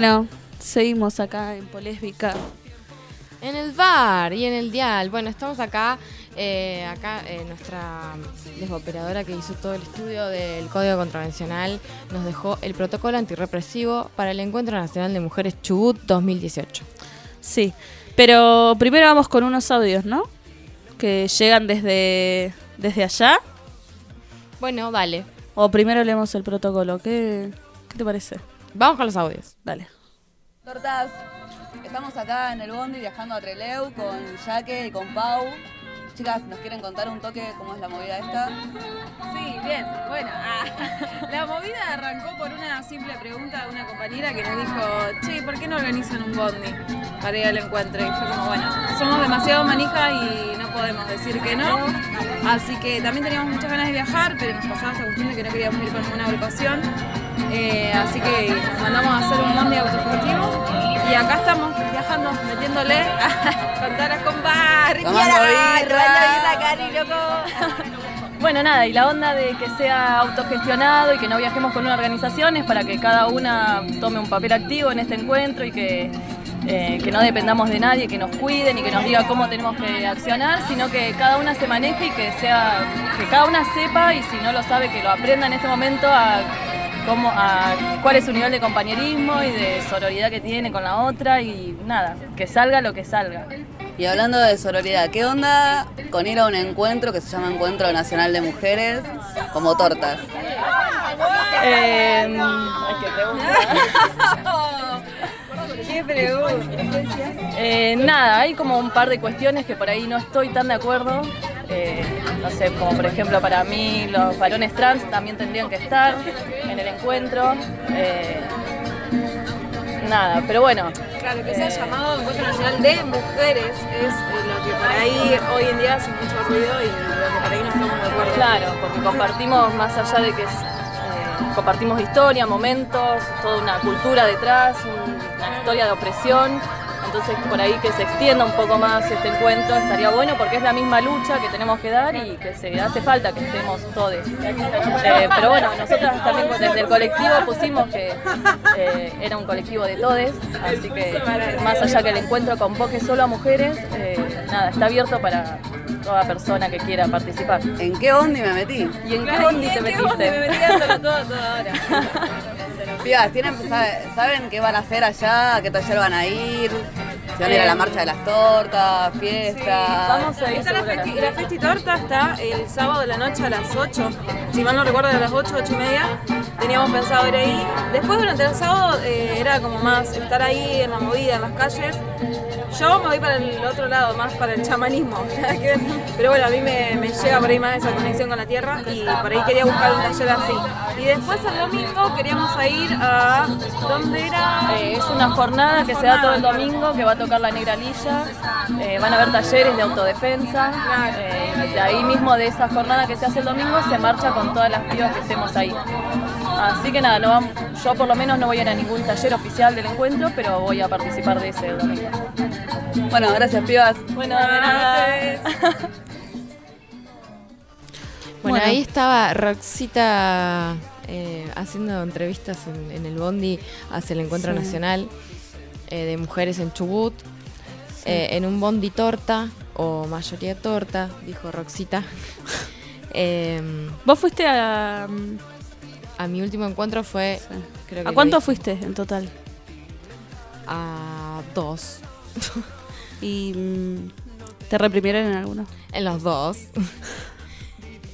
Bueno, seguimos acá en Polésbica. En el bar y en el dial. Bueno, estamos acá. eh, acá eh, nuestra operadora que hizo todo el estudio del Código Contravencional nos dejó el protocolo antirrepresivo para el Encuentro Nacional de Mujeres Chubut 2018. Sí, pero primero vamos con unos audios, ¿no? Que llegan desde, desde allá. Bueno, dale. O primero leemos el protocolo. ¿Qué, qué te parece? Vamos con los audios. Dale. Tortas, estamos acá en el Bondi viajando a Treleu con Jaque y con Pau. Chicas, ¿nos quieren contar un toque cómo es la movida esta? Sí, bien. Bueno, ah, [laughs] la movida arrancó por una simple pregunta de una compañera que nos dijo, che, ¿por qué no organizan un bondi para ir al encuentro? Y fue como, bueno, somos demasiado manija y no podemos decir que no. Así que también teníamos muchas ganas de viajar, pero nos pasaba esta cuestión de que no queríamos ir con ninguna agrupación. Eh, así que mandamos a hacer un bondi autogestivo y acá estamos viajando, metiéndole [laughs] con todas las compas. Bueno, nada, y la onda de que sea autogestionado y que no viajemos con una organización es para que cada una tome un papel activo en este encuentro y que, eh, que no dependamos de nadie, que nos cuiden y que nos diga cómo tenemos que accionar, sino que cada una se maneje y que sea, que cada una sepa y si no lo sabe que lo aprenda en este momento a cómo, a cuál es su nivel de compañerismo y de sororidad que tiene con la otra y nada, que salga lo que salga. Y hablando de sororidad, ¿qué onda con ir a un encuentro que se llama Encuentro Nacional de Mujeres como tortas? Eh, ay, qué pregunta. [laughs] ¿Qué pregunta? Eh, nada, hay como un par de cuestiones que por ahí no estoy tan de acuerdo. Eh, no sé, como por ejemplo para mí los varones trans también tendrían que estar en el encuentro. Eh, nada, pero bueno. Claro, que sea eh, llamado Encuentro Nacional de Mujeres es lo que por ahí hoy en día hace mucho ruido y lo que por ahí no estamos de acuerdo. Claro, porque compartimos más allá de que es, eh, compartimos historia, momentos, toda una cultura detrás, un- una historia de opresión. Entonces por ahí que se extienda un poco más este encuentro estaría bueno porque es la misma lucha que tenemos que dar y que se hace falta que estemos todos. Eh, pero bueno, nosotras también desde el colectivo pusimos que eh, era un colectivo de todes, así que más allá que el encuentro convoque solo a mujeres, eh, nada, está abierto para toda persona que quiera participar. ¿En qué bondi me metí? ¿Y en qué bondi te metiste? me metí dándolo todo, todo ahora. [laughs] Pibas, ¿tienen, sabe- ¿saben qué van a hacer allá? ¿A qué taller van a ir? ¿Qué onda era la Eh, marcha de las tortas, fiesta? Vamos a ir Está la, a la festi- fiesta. la festi torta está el sábado de la noche a las 8. Si mal no recuerdo, a las 8, 8 y media. Teníamos pensado ir ahí. Después, durante el sábado, eh, era como más estar ahí en la movida, en las calles. Yo me voy para el otro lado, más para el chamanismo. [laughs] Pero bueno, a mí me, me llega por ahí más esa conexión con la tierra y por ahí quería buscar un taller así. Y después el domingo queríamos a ir a. ¿Dónde era? Eh, es una jornada que se da todo el domingo, que va a tocar la Negra Lilla. Eh, van a haber talleres de autodefensa. Eh, y de ahí mismo, de esa jornada que se hace el domingo, se marcha con todas las pibas que estemos ahí. Así que nada, no vamos- yo por lo menos no voy a ir a ningún taller oficial del encuentro, pero voy a participar de ese el domingo. Bueno, gracias, pibas. Bueno, de nada. Bueno, [laughs] Bueno. ahí estaba Roxita eh, haciendo entrevistas en, en el Bondi hacia el Encuentro Sí. Nacional eh, de Mujeres en Chubut, eh, en un Bondi torta, o mayoría torta, dijo Roxita. [laughs] Em, ¿Vos fuiste a. a mi último encuentro fue. creo que ¿A cuánto dije, fuiste en total? A dos. [laughs] ¿Y mm, te reprimieron en alguno? En los dos. [laughs]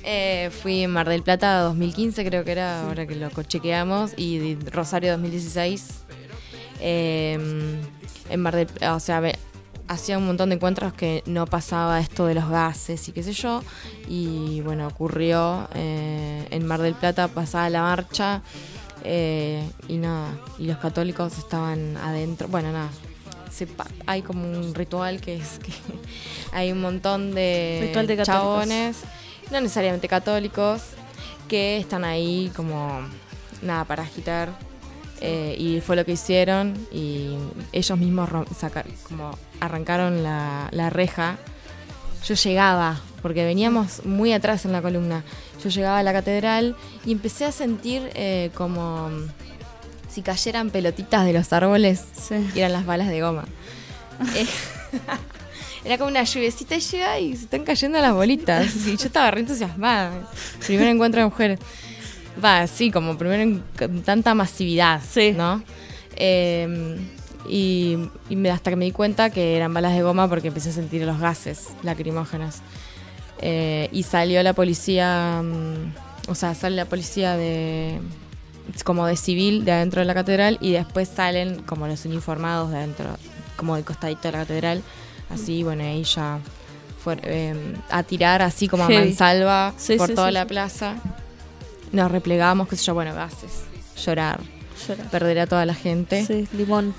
Eh, fui en Mar del Plata 2015, creo que era, ahora que lo chequeamos, y Rosario 2016. Eh, en Mar del o sea, hacía un montón de encuentros que no pasaba esto de los gases y qué sé yo. Y bueno, ocurrió eh, en Mar del Plata, pasaba la marcha. eh, y nada, y los católicos estaban adentro. Bueno, nada, hay como un ritual que es que [laughs] hay un montón de, de chabones, no necesariamente católicos, que están ahí como nada para agitar. eh, y fue lo que hicieron y ellos mismos como arrancaron la, la reja. Yo llegaba, porque veníamos muy atrás en la columna, yo llegaba a la catedral y empecé a sentir eh, como si cayeran pelotitas de los árboles y eran las balas de goma. [laughs] Eh, era como una lluviecita y llega y se están cayendo las bolitas. Y yo estaba re entusiasmada. Primer encuentro de mujeres. Va, sí, como primero en con tanta masividad, ¿no? Eh, y y hasta que me di cuenta que eran balas de goma porque empecé a sentir los gases lacrimógenos. Eh, y salió la policía, mm, o sea, sale la policía de como de civil de adentro de la catedral y después salen como los uniformados de adentro, como del costadito de la catedral. Así, bueno, ahí ya fue eh, a tirar así como a mansalva Sí, por sí, toda sí, la plaza. Nos replegamos, qué sé yo, bueno, gases, llorar, Llorar. perder a toda la gente. Sí, limón.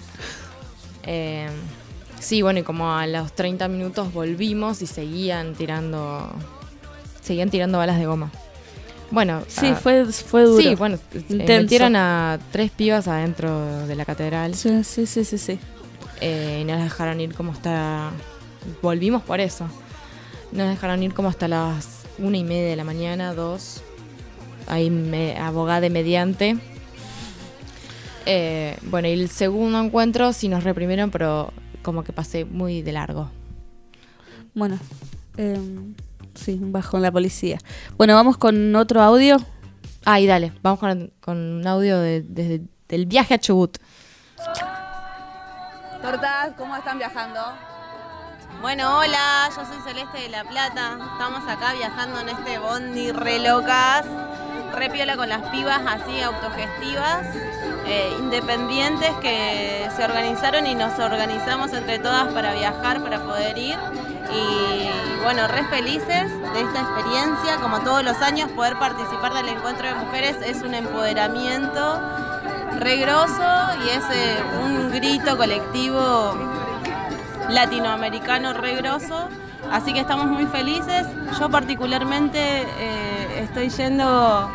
Eh, sí, bueno, y como a los 30 minutos volvimos y seguían tirando seguían tirando balas de goma. Bueno, Sí, ah, fue, fue duro. Sí, bueno, eh, metieron a tres pibas adentro de la catedral. Sí, sí, sí, sí. sí. Eh, y nos dejaron ir como hasta... Volvimos por eso. Nos dejaron ir como hasta las una y media de la mañana, dos. Ahí me, abogada mediante. Eh, bueno, y el segundo encuentro sí nos reprimieron, pero como que pasé muy de largo. Bueno, em, sí, bajo en la policía. Bueno, vamos con otro audio. Ay, dale, vamos con, con un audio de, desde del viaje a Chubut. Tortas, ¿cómo están viajando? Bueno, hola, yo soy Celeste de La Plata. Estamos acá viajando en este bondi re locas, re piola con las pibas así autogestivas, eh, independientes que se organizaron y nos organizamos entre todas para viajar, para poder ir. Y bueno, re felices de esta experiencia. Como todos los años, poder participar del encuentro de mujeres es un empoderamiento re grosso y es eh, un grito colectivo latinoamericano re grosso. Así que estamos muy felices. Yo particularmente eh, estoy yendo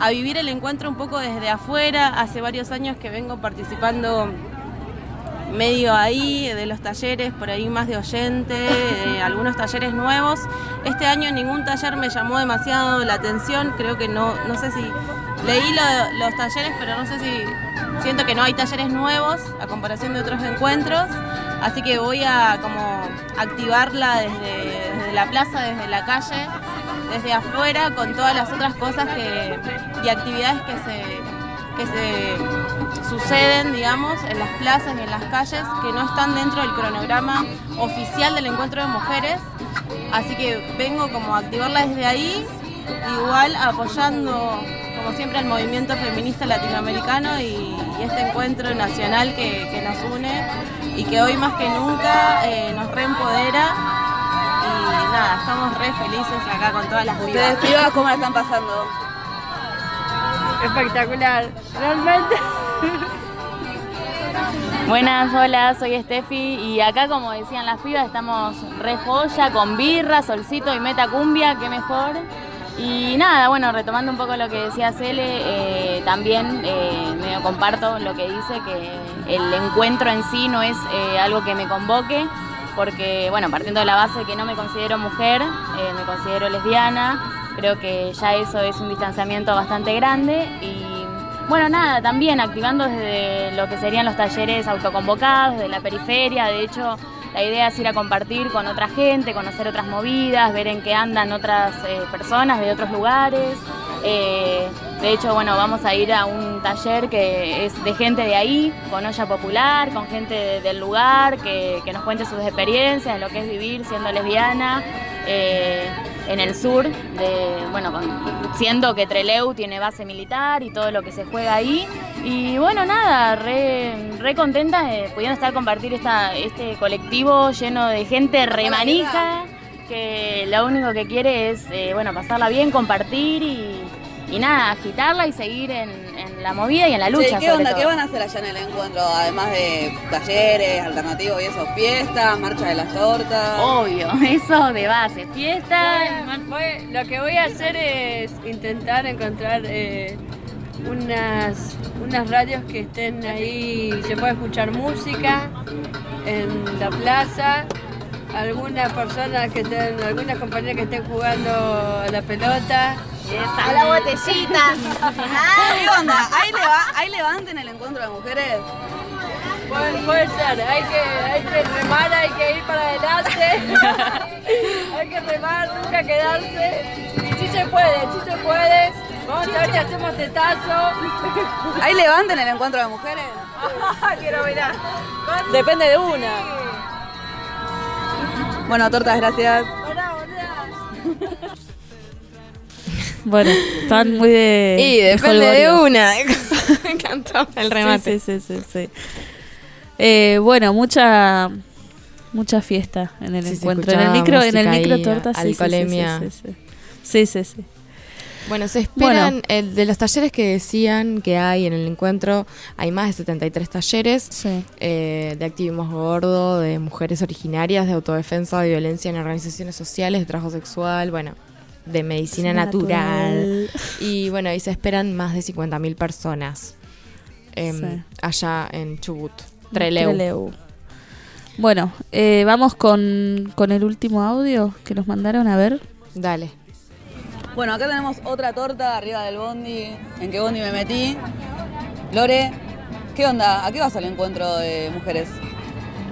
a vivir el encuentro un poco desde afuera. Hace varios años que vengo participando medio ahí, de los talleres, por ahí más de oyente, de [laughs] algunos talleres nuevos. Este año ningún taller me llamó demasiado la atención, creo que no, no sé si leí lo- los talleres, pero no sé si siento que no hay talleres nuevos a comparación de otros encuentros, así que voy a como activarla desde, desde la plaza, desde la calle, desde afuera, con todas las otras cosas que, y actividades que se, que se suceden, digamos, en las plazas y en las calles que no están dentro del cronograma oficial del encuentro de mujeres. Así que vengo como a activarla desde ahí, igual apoyando como siempre al movimiento feminista latinoamericano y, y este encuentro nacional que, que nos une y que hoy más que nunca eh, nos reempodera y nada, estamos re felices acá con todas las Ustedes pibas, ¿cómo la están pasando? Espectacular, realmente. Buenas, hola, soy Steffi y acá como decían las pibas estamos re joya, con birra, solcito y meta cumbia, qué mejor. Y nada, bueno, retomando un poco lo que decía Cele, eh, también eh, medio comparto lo que dice, que el encuentro en sí no es eh, algo que me convoque, porque bueno, partiendo de la base que no me considero mujer, me considero lesbiana, creo que ya eso es un distanciamiento bastante grande y bueno, nada, también activando desde lo que serían los talleres autoconvocados, de la periferia. De hecho, la idea es ir a compartir con otra gente, conocer otras movidas, ver en qué andan otras eh, personas de otros lugares. Eh, de hecho, bueno, vamos a ir a un taller que es de gente de ahí, con olla popular, con gente de- del lugar, que, que nos cuente sus experiencias, lo que es vivir siendo lesbiana. eh, en el sur, de, bueno, con- siendo que Treleu tiene base militar y todo lo que se juega ahí. Y bueno, nada, re, re contenta de pudiendo estar compartir esta, este colectivo lleno de gente remanija, que lo único que quiere es, eh, bueno, pasarla bien, compartir y, y nada, agitarla y seguir en, en la movida y en la Che, lucha. ¿Qué sobre onda? todo. ¿Qué van a hacer allá en el encuentro? Además de talleres, alternativos y eso, fiestas, marcha de las tortas. Obvio, [laughs] eso de base, fiesta. Voy- lo que voy a hacer es intentar encontrar eh, unas, unas radios que estén ahí, se pueda escuchar música en la plaza, algunas personas que estén, algunas compañeras que estén jugando a la pelota. ¡A la botellita! [laughs] ¿Qué onda? ¿Hay, leva- ¿Hay levante en el encuentro de mujeres? Puede, puede ser, hay que, hay que remar, hay que ir para adelante, [laughs] hay que remar, nunca quedarse. Y sí se puede, sí se puede. Vamos a ver si hacemos tetazo. ¿Hay levante en el encuentro de mujeres? [laughs] Quiero mirar. Depende de una. Bueno, tortas, gracias. [laughs] Bueno, están muy de. Y depende de una. [laughs] Me encantó el remate. Sí, sí, sí, sí. sí. Eh, bueno, mucha mucha fiesta en el Sí, encuentro. En el micro, en el micro ahí, torta, sí, sí, sí, sí, alcoholemia. sí, sí. Sí, sí, sí. Bueno, se esperan, Bueno. eh, de los talleres que decían que hay en el encuentro, hay más de 73 talleres eh, de activismo gordo, de mujeres originarias, de autodefensa, de violencia en organizaciones sociales, de trabajo sexual, bueno, de medicina natural. natural. Y bueno, y se esperan más de 50.000 personas em, Sí. allá en Chubut, Treleu. Treleu. Bueno, eh, vamos con, con el último audio que nos mandaron a ver. Dale. Bueno, acá tenemos otra torta arriba del bondi. ¿En qué bondi me metí? Lore, ¿qué onda? ¿A qué vas al encuentro de mujeres?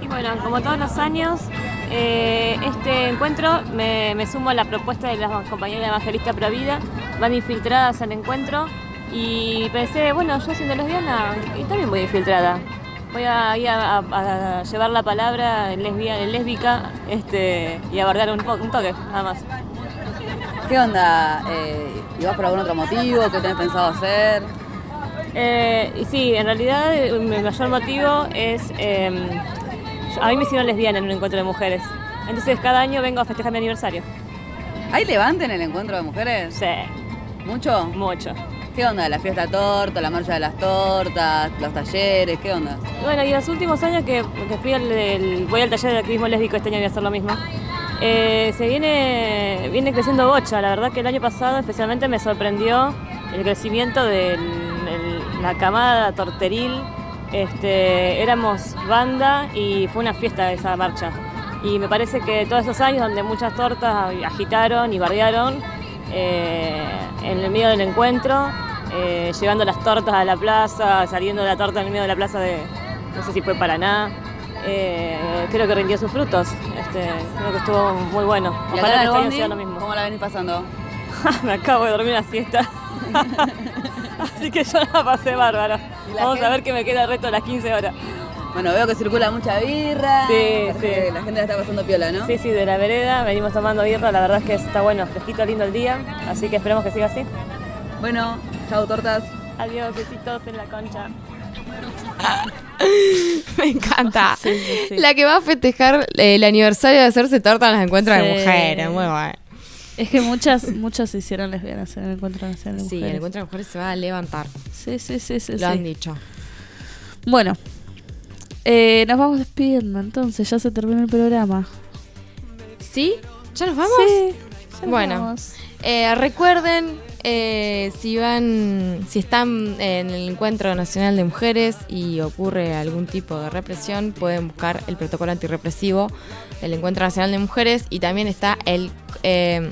Y bueno, como todos los años, eh, este encuentro me, me sumo a la propuesta de las compañeras de Evangelista Provida. Van infiltradas al encuentro y pensé, bueno, yo siendo lesbiana y también voy infiltrada. Voy a, a, a- llevar la palabra en, lesbia, en lésbica este, y a bardear un, un toque, nada más. ¿Qué onda? Eh, ¿Y vas por algún otro motivo? ¿Qué tenés pensado hacer? Eh, sí, en realidad eh, mi mayor motivo es... eh, yo- a mí me hicieron lesbiana en un encuentro de mujeres. Entonces cada año vengo a festejar mi aniversario. ¿Hay levante en el encuentro de mujeres? Sí. ¿Mucho? Mucho. ¿Qué onda? ¿La fiesta torta, la marcha de las tortas, los talleres? ¿Qué onda? Bueno, y los últimos años que, que fui al, el- voy al taller de activismo lésbico, este año voy a hacer lo mismo. Eh, se viene, viene creciendo bocha. La verdad que el año pasado especialmente me sorprendió el crecimiento de la camada torteril. Este, éramos banda y fue una fiesta esa marcha. Y me parece que todos esos años donde muchas tortas agitaron y bardearon, eh, en el medio del encuentro, eh, llevando las tortas a la plaza, saliendo de la torta en el medio de la plaza de, no sé si fue Paraná, eh, creo que rindió sus frutos. Este, creo que estuvo muy bueno. ¿Y acá Ojalá que este año sea lo mismo. ¿Cómo la venís pasando? [laughs] Me acabo de dormir una siesta. [laughs] Así que yo la pasé bárbaro. ¿Y la Vamos a ver qué me queda el resto de las 15 horas. Bueno, veo que circula mucha birra. Sí, sí. que La gente la está pasando piola, ¿no? Sí, sí, de la vereda venimos tomando birra, la verdad es que está bueno, fresquito, lindo el día, así que esperemos que siga así. Bueno, chao tortas. Adiós, besitos en la concha. [laughs] [laughs] Me encanta. [laughs] Sí, sí, sí. La que va a festejar eh, el aniversario de hacerse torta en los encuentros de Sí. mujeres. Muy bueno. Es que muchas, muchas se hicieron lesbianas en el encuentro de Sí, mujeres. el encuentro de mujeres se va a levantar. Sí, sí, sí, sí. Lo sí. han dicho. Bueno, eh, nos vamos despidiendo entonces, ya se terminó el programa. ¿Sí? ¿Ya nos vamos? Sí, ya nos bueno, vamos. eh, recuerden, eh, si van, si están en el Encuentro Nacional de Mujeres y ocurre algún tipo de represión, pueden buscar el protocolo antirrepresivo del Encuentro Nacional de Mujeres y también está el, eh,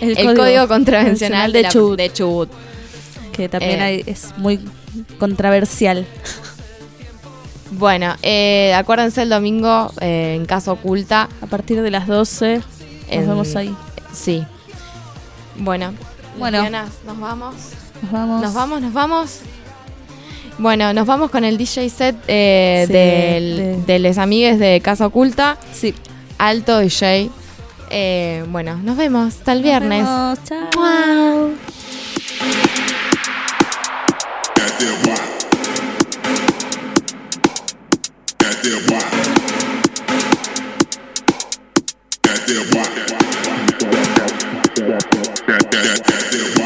el, Código, Contravencional de, Chubut, de Chubut. que también Eh, hay- es muy controversial. Bueno, eh, acuérdense el domingo eh, en Casa Oculta. A partir de las 12 nos En- vemos ahí. Sí. Bueno, Bueno. lesbianas, nos vamos. Nos vamos. Nos vamos, nos vamos. Bueno, nos vamos con el DJ set eh, Sí, del- de- de les amigues de Casa Oculta. Sí. Alto DJ. Eh, bueno, nos vemos. Hasta el viernes. vemos, chao. that, that, that.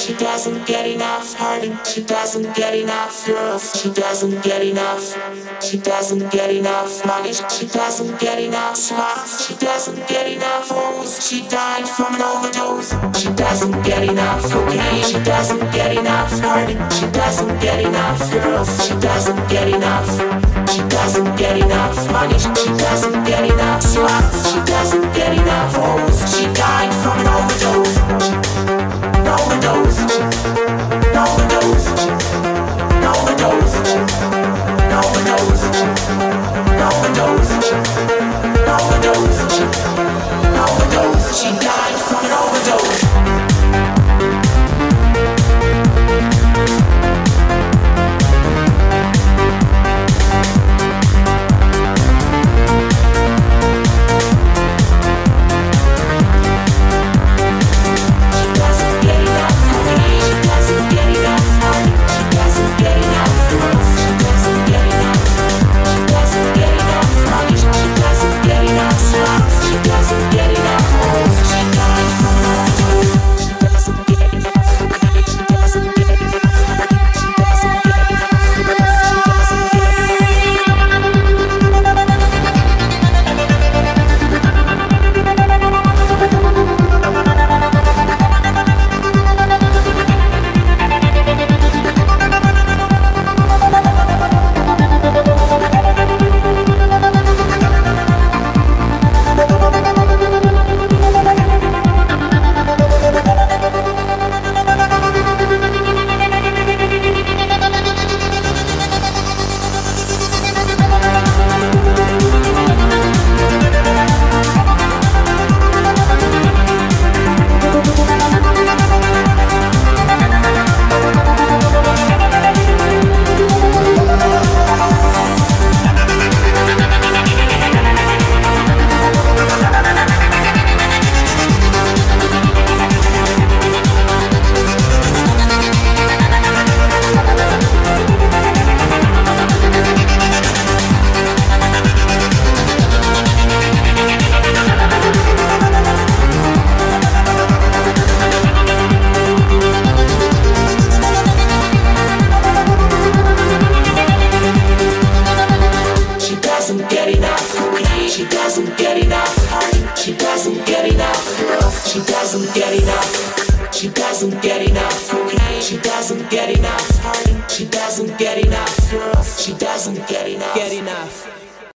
She doesn't get enough party. She doesn't get enough girls. She doesn't get enough. She doesn't get enough money. She doesn't get enough slots. She doesn't get enough hoes. She died from an overdose. She doesn't get enough cocaine. She doesn't get enough party. She doesn't get enough girls. She doesn't get enough. She doesn't get enough money. She doesn't get enough slots. She doesn't get enough hoes. She died from an. Overdose. She died from an overdose.